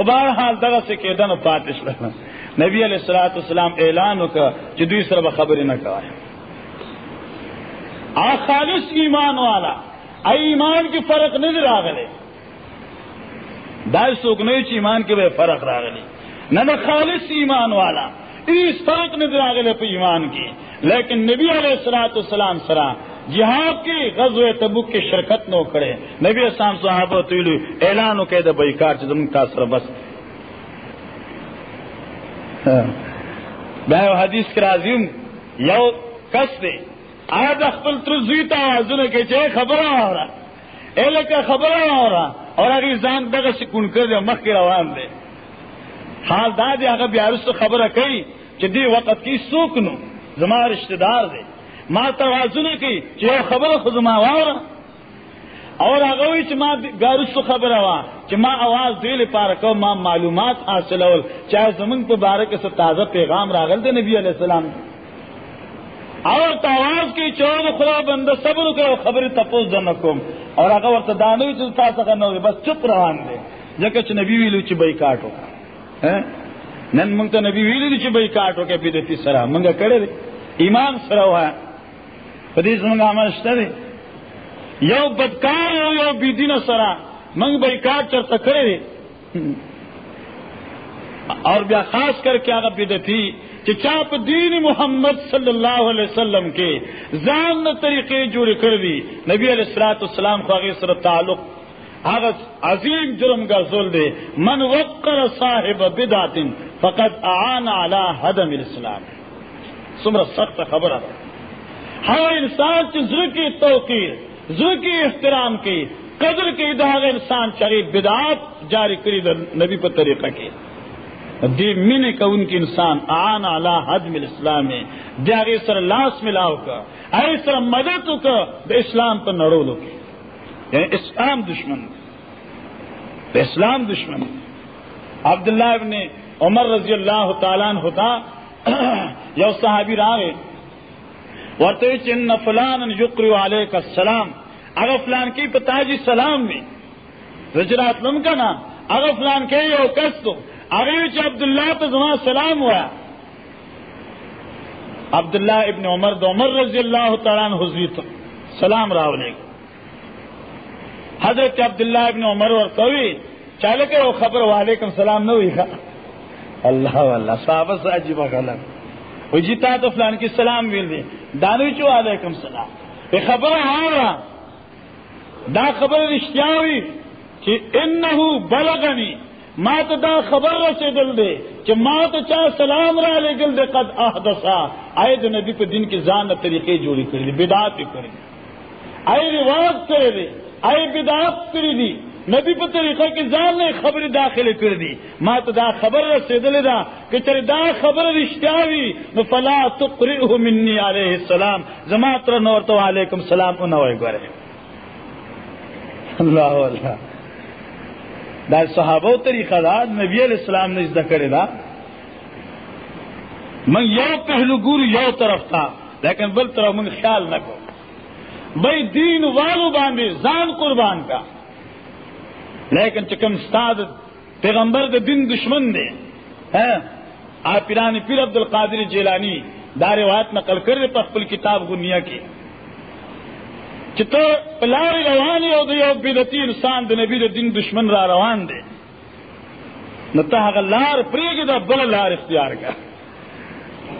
خبار حال دغا سے کہ پاتش نبی علیہ السلام والسلام اعلان کا جو دوی سر خبر نہ کرائے آ خالص ایمان والا ای ایمان کی فرق نہیں راغلے دائر سوک نہیں ایمان کے بے فرق راغلی. نہ خالص ایمان والا. اس فرق نے دراغل پہ ایمان کی لیکن نبی علیہ السلاۃ السلام سرا جہاد کی غزو تبک کی شرکت نو کرے۔ نبی اسلام صاحب اعلان و قید بھائی کار چم تاثر بس۔ ہاں۔ میں حدیث کرا دوں یو کس دے آج اخبل ترزیتا آزن کے چاہے خبر ہو رہا۔ اے کا خبر ہو رہا۔ اور اگر زان دگا سے کن کر دے مخ کے روان دے۔ حال داد اگر بیارس تو خبر کئی کہ دی وقت کی سوک نو زما رشتہ دار دے۔ ماں توازن کی چاہے خبر خود زما وارا اور اگوی چ ما بیارس تو خبر ہوا کہ ماں آواز دے لے پار کو ماں معلومات حاصل اول چاہے زمن پہ بارک سے تازہ پیغام راغل دے نبی علیہ السلام. اور تواز کی چور خدا بند صبر کرو خبر تپوز دن کم اور اگر ورت دانوی چلتا سکا نو بس چپ روان دے جکہ نبی ویلو چ بئی کاٹو نن منگ تو نبی ویلی چی بھائی کاٹو کے پی دیتی سرا منگا کرے دے ایمان سرا ہوا ہے پدیس منگا عمل شتا یو بدکار ہو یو بیدین سرا منگ بھائی کاٹ چرتا کرے اور بیا خاص کر کے آگا بدتی کہ چاپ دین محمد صلی اللہ علیہ وسلم کے زان طریقے جوڑ کر دی. نبی علیہ السلاۃ السلام کو آگے سر تعلق. آغت عظیم جرم کا زول دے. من وقر صاحب بدعت فقط آن علی حدم الاسلام. سمر سخت خبر ہے. ہر انسان کی ذر کی توقیر ذر کی احترام کی، قدر کی داغ انسان چاہیے بدعات جاری کری نبی پر طریقہ کی۔ دی من کا ان کی انسان آن علی حدم الاسلام ہے، دی سر لاس ملاو کا اے سر مدد کا دے اسلام پر نڑولو کی۔ یعنی اسلام دشمن۔ اسلام دشمن۔ عبداللہ ابن عمر رضی اللہ تعالیٰ ہوتا یو صحابی راگے ورتے چن فلان یقری علیہ کا سلام اگر فلان کی پتا جی سلام میں رجرات لم کا نا اگر فلان کے یو کس تو اگر عبداللہ تو زمان سلام ہوا عبداللہ ابن عمر دو عمر رضی اللہ تعالیٰ حضری تو سلام راولے حضرت عبداللہ ابن عمر اور کوئی چالے کے وہ خبر وعلیکم السلام نہ ہوئی اللہ اللہ صحابہ سے عجیبہ غلط. وہ جیتا تو فلان کی سلام مل دی. دانوی چو علیکم السلام یہ خبر آ دا خبر رشتیا ہوئی کہ انہو بلغنی. ما تو دا خبر رسے دل دے کہ ما تو چاہ سلام را لے گل دے قد احدثا. آئے دو نبی پہ دن کی زان طریقے جوڑی کر دی، بدعات کر دی. آئے رواج کرے دے آئے بدعات کر دی. نبی پہ طریقہ کی زان نے خبر داخل کر دی۔ ما تو دا خبر رسے دل دا کہ تیرے دا خبر رشتیا ہوئی فلا تقرئہ منی علیہ السلام۔ زماتر نور تو علیکم السلام انہوئے گورے اللہ اللہ۔ دا صحابہ طریقہ دا، نبی علیہ السلام نے ازدہ کرے دا۔ من یو پہلو گور یو طرف تھا، لیکن بل طرف من خیال نہ کو۔ بھائی دین والو باندھے زان قربان کا۔ لیکن چکم استاد پیغمبر دے دین دشمن دے ہاں؟ آپ پیرانی پیر عبد القادر جیلانی دار روایت نقل کر رہے پخپل کتاب گنیا کی۔ چتو پلار روان یو د یو بدعتي انسان د نبی د دین دشمن را روان دي نو ته هغه لار پریږي د بل لار اختیار کا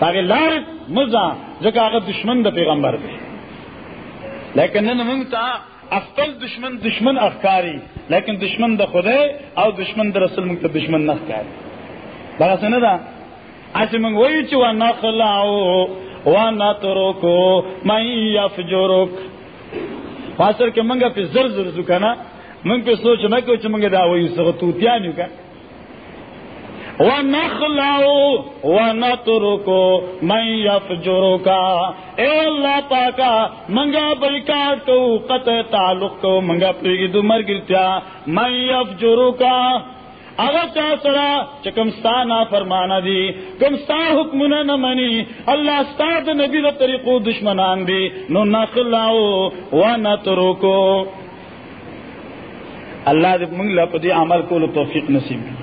هغه لار مزا ځکه هغه دشمن د پیغمبر دی لیکن نن موږ ته دشمن دشمن افکاری، لیکن دشمن د خدای او دشمن د رسول مونږ ته دشمن نه ښکاری بل څه نه دا اچھا اسی مونږ وایو چې وا نخلاو وا نترکو مې یفجرک. فاصل کې مونږ په زر زر زو کنه؟ مونږ په سوچ نه نہ چې مونږ دا وہی سو تو تیانو کا وَنَخْلَعُ وَنَتُرُكُ مَنْ يَفْجُرُكَ. اے اللہ پاکا، منگا بیکار کو قطع تعلق کو منگا پریگی دو مرگرتیا مَنْ يَفْجُرُكَ. اگر چا سرا چکمستانا فرمانا دی کمستا حکم نہ منی. اللہ استاد نبی دا طریقو دشمنان دی. نو نخلاو و نترکو اللہ دے منگلا پا دی عمل کو توفیق نصیب.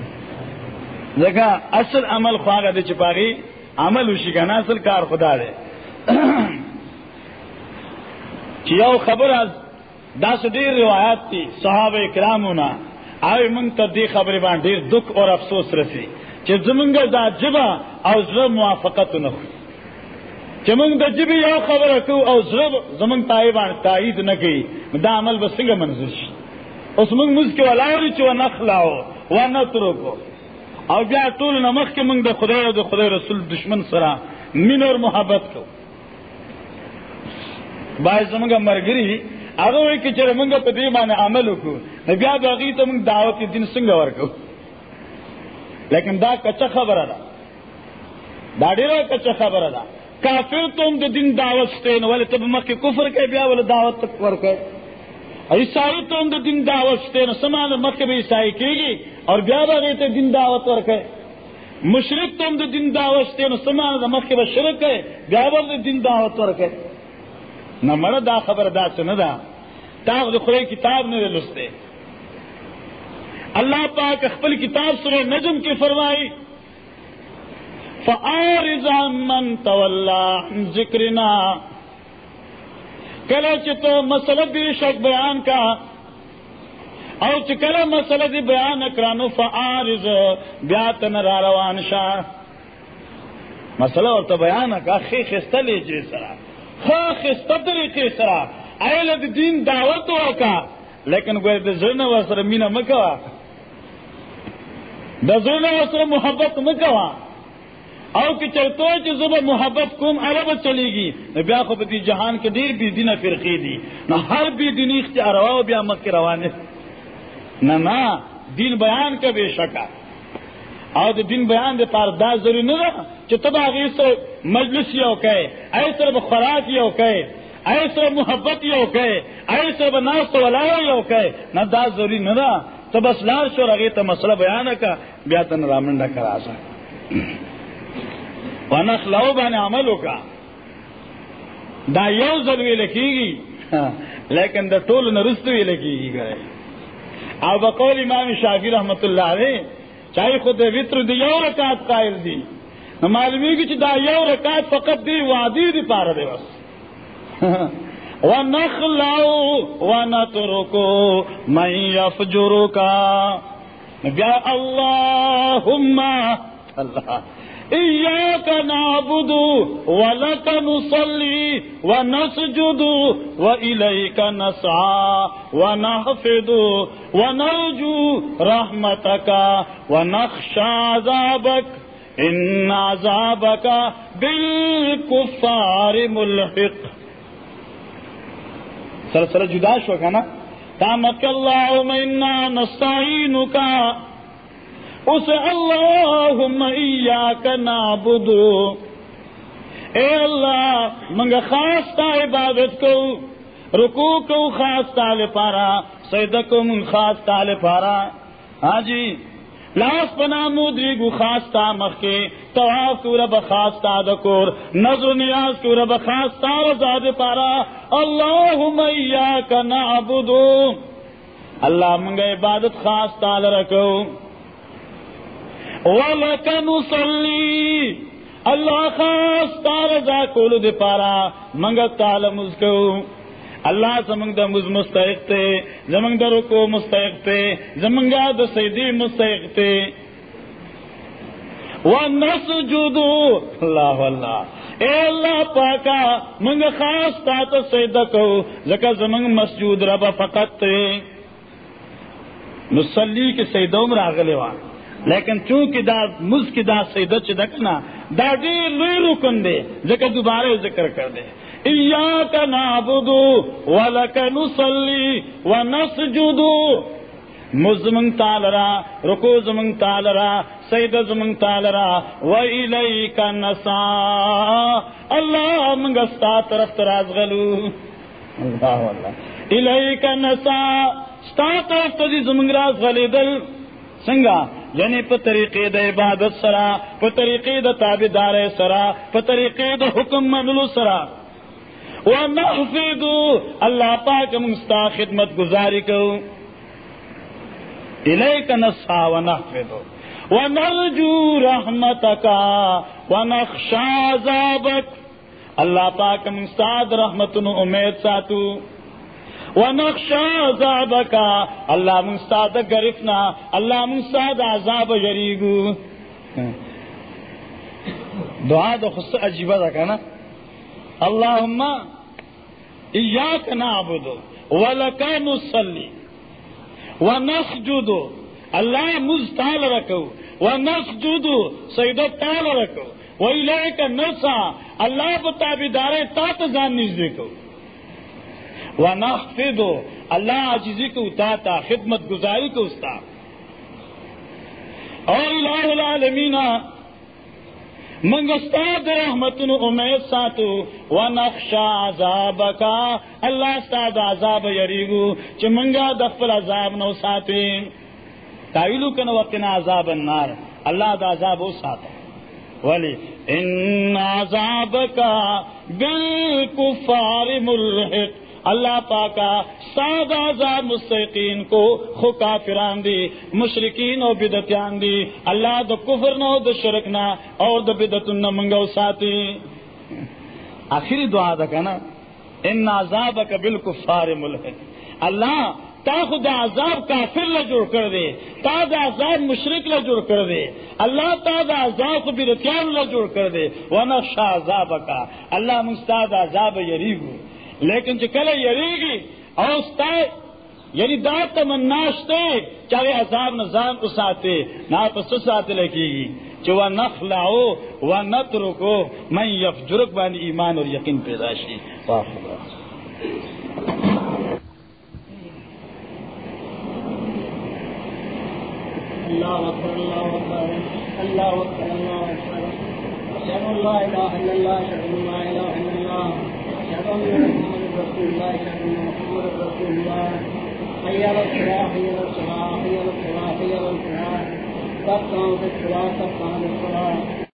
دیکھا اصل عمل خواہ دے چپاگی عمل اسی کا نا اصل کار خدا دے چیاو خبر از دس دیر روایات تھی صحابہ کرامونا آئے منگ تو دی خبر بان ڈیر دکھ اور افسوس رسی کہ زمنگ دا جبا او زر موافقت نہ ہوئی کہ منگ دا جبی یو خبر کو او زر زمنگ تائی بان تائید نہ گئی دا عمل بسنگ منظور اس منگ مز کے ولاوری چو نخلاو و نترکو او بیا طول نمخ کے منگ دا خدای او دا خدای رسول دشمن سرا من اور محبت کو باعث زمنگا مرگری هغه وی چې چېرې موږ په دې باندې عمل وکړو، نو بیا د هغې ته موږ دعوت دین څنګه ورکړو لیکن دا کچه خبره ده. دا ډېره کچه خبره ده. کافر ته هم د دین دعوت شته، نو ولې ته مخکې کفر کوي بیا ولې دعوت ورکوي عیسائی ته هم د دین دعوت شته نو سمانه مخکې به عیسائی کېږي او بیا به هغې ته دین دعوت ورکوي مشرک ته هم د دین دعوت شته نو سمانه مخکې به شرک کوي بیا به د دین دعوت ورکوي نہ مر دا خبر دا سے نہ دا تاغ خرے کتاب نے لستے۔ اللہ پاک اخبل کتاب سر نجم کی فرمائی فعارضا من طلّہ ذکرنا کلچ تو مسلب بھی شک بیان کا۔ او چکلا مسئلہ دی بیان اکرانو فعارض بیاتن را روان شاہ مسئلہ اور تو بیان کا، خی خستہ لے جی سرا۔ خا خستہ طریقے سرا۔ ایل دی دین دعوت ہوا کا۔ لیکن گوئے دی زرن وسر مینا مکوا۔ دا زرن وسر محبت مکوا۔ او کی چلتو چې زب محبت کوم عرب چلی گی بیا خو په جهان کې ډیر بي دینه فرقې دي نو هر بي دیني اختیار او بیا مکه روانه نه نه دین بیان کا بے شکا. او د دین بیان د پار دا ضروري نه ده چې تبا غي سره مجلس یو کوي اي سره خوراک یو کوي اي سره محبت یو کوي اي سره ناس ولا یو کوي نه دا ضروري نه ده ته بس لار شو هغه ته مسله بیان کا، بیا تن رامنډه کرا سا ونخلو باندې عمل وکا دا یو ځل ویل کیږي لیکن د ټول نرستو ویل کیږي او بقول امام شافی رحمت اللہ علیہ چاہے خود وطر دی یو رکعت قائل دی. معلومی کی دا یو رکعت فقط دی وادی دی پارا دے بس. ونخلو ونترکو من یفجرو کا بیا اللہم اللہ. نعبد ولك نصلي ونسجد وإليك نسعى ونحفظ ونرجو رحمتك ونخشى عذابك إن عذابك بالكفار ملحق سر سر جدا شو کنا تامک اللہم انا نستعینکا اس اللہ نعبدو۔ اے اللہ، منگا خاص تا عبادت کو رکو کو خاص تال پارا سید کو من خاص تال پارا۔ ہاں جی لاس پنا مودری گو خاص تا مخ کے، طواف کو رب خاص تا دکور نظر نیاز کو رب خاص تا رضا دے پارا۔ اللہم ایاک نعبدو۔ اللہ منگا عبادت خاص تال رکھو۔ ولك نصلي اللہ خاص تارزا کول دے پارا، منگا تال مزکو. اللہ زمنگ دا مز مستحق تے زمنگ دا رکو مستحق تے زمنگا دا سیدی مستحق تے. ونسجدو اللہ اللہ. اے اللہ پاکا منگ خاص تا تو سیدہ کو، زکا زمنگ مسجود ربا فقط تے. نسلی کے سیدوم راغلے وان. لیکن چونکہ دا مز کی دا سیدت چی دکنا، دا دیر لوی رکن دے، ذکر دوبارہ ذکر کر دے۔ ایاک نعبدو ولک نصلی ونسجدو۔ مزمنگ تالرا رکو زمنگ تالرا سید زمنگ تالرا و الیک نسا۔ اللہ منگستا طرف تراز غلو۔ اللہ اللہ۔ الیک نسا۔ ستا طرف تزی زمنگ راز غلی دل۔ سنگا یعنی په طریقې د عبادت سره په طریقې د تابعدار سره په طریقې د حکم منلو سره ونحفظ الله پاک مستا خدمت گزاری کو۔ الیک نسا ونحفظ۔ ونرجو رحمتک ونخشى عذابک۔ اللہ پاک مستاد رحمتن امید ساتو۔ ونخشى عذابك. الله مستاد گرفنا. الله مستاد عذاب جریگو. دعا دو خص عجیبہ دا کنا اللهم اياك نعبد ولك نصلي ونسجد الله مستال رکو ونسجد سیدو تال رکو وإليك نسا الله بتابدار تا تزان نزدے کو ونحفظ اللہ عجیزی کو اتاتا خدمت گزاری کو استا اور الہ العالمین منگستاد رحمت امید ساتو، ونخشا عذابکا اللہ استاد عذاب یریگو، چھ منگا دفل عذاب نو ساتی تاویلو کن وقنا عذاب النار۔ اللہ دا عذاب او ساتا۔ ولی، ان عذابکا بالکفار ملحق۔ اللہ پاکا ساد آزاد مستقین کو خو کافران دی مشرقین اور بدتیان دی۔ اللہ د کفر نو د شرکنا اور د بدت منگو ساتھی۔ آخری دعا دا کنا ان عذاب کا بالکفار ملحق اللہ تا خدا عذاب کافر ل جوڑ کر دے، تا دا عذاب مشرق ل جوڑ کر دے۔ اللہ تا دا عذاب کو برتیان ل جوڑ کر دے۔ وہ نقشہ عذاب کا اللہ مستاد عذاب یریگو لیکن جو کل یریگی اور استا یعنی دا تمناشتے چاہے عذاب نظام کو ساتے نہ پس ساتھ لگے گی جو وہ نف لاؤ وہ نت رکو میں یف جرک بانی ایمان اور یقین پیداشی واہ الله أكبر الله أكبر الله أكبر الله أكبر أشهد أن لا إله إلا الله أشهد أن لا إله إلا الله أشهد أن محمد رسول الله أشهد أن محمد رسول الله حي على الصلاة سب کام سے خدا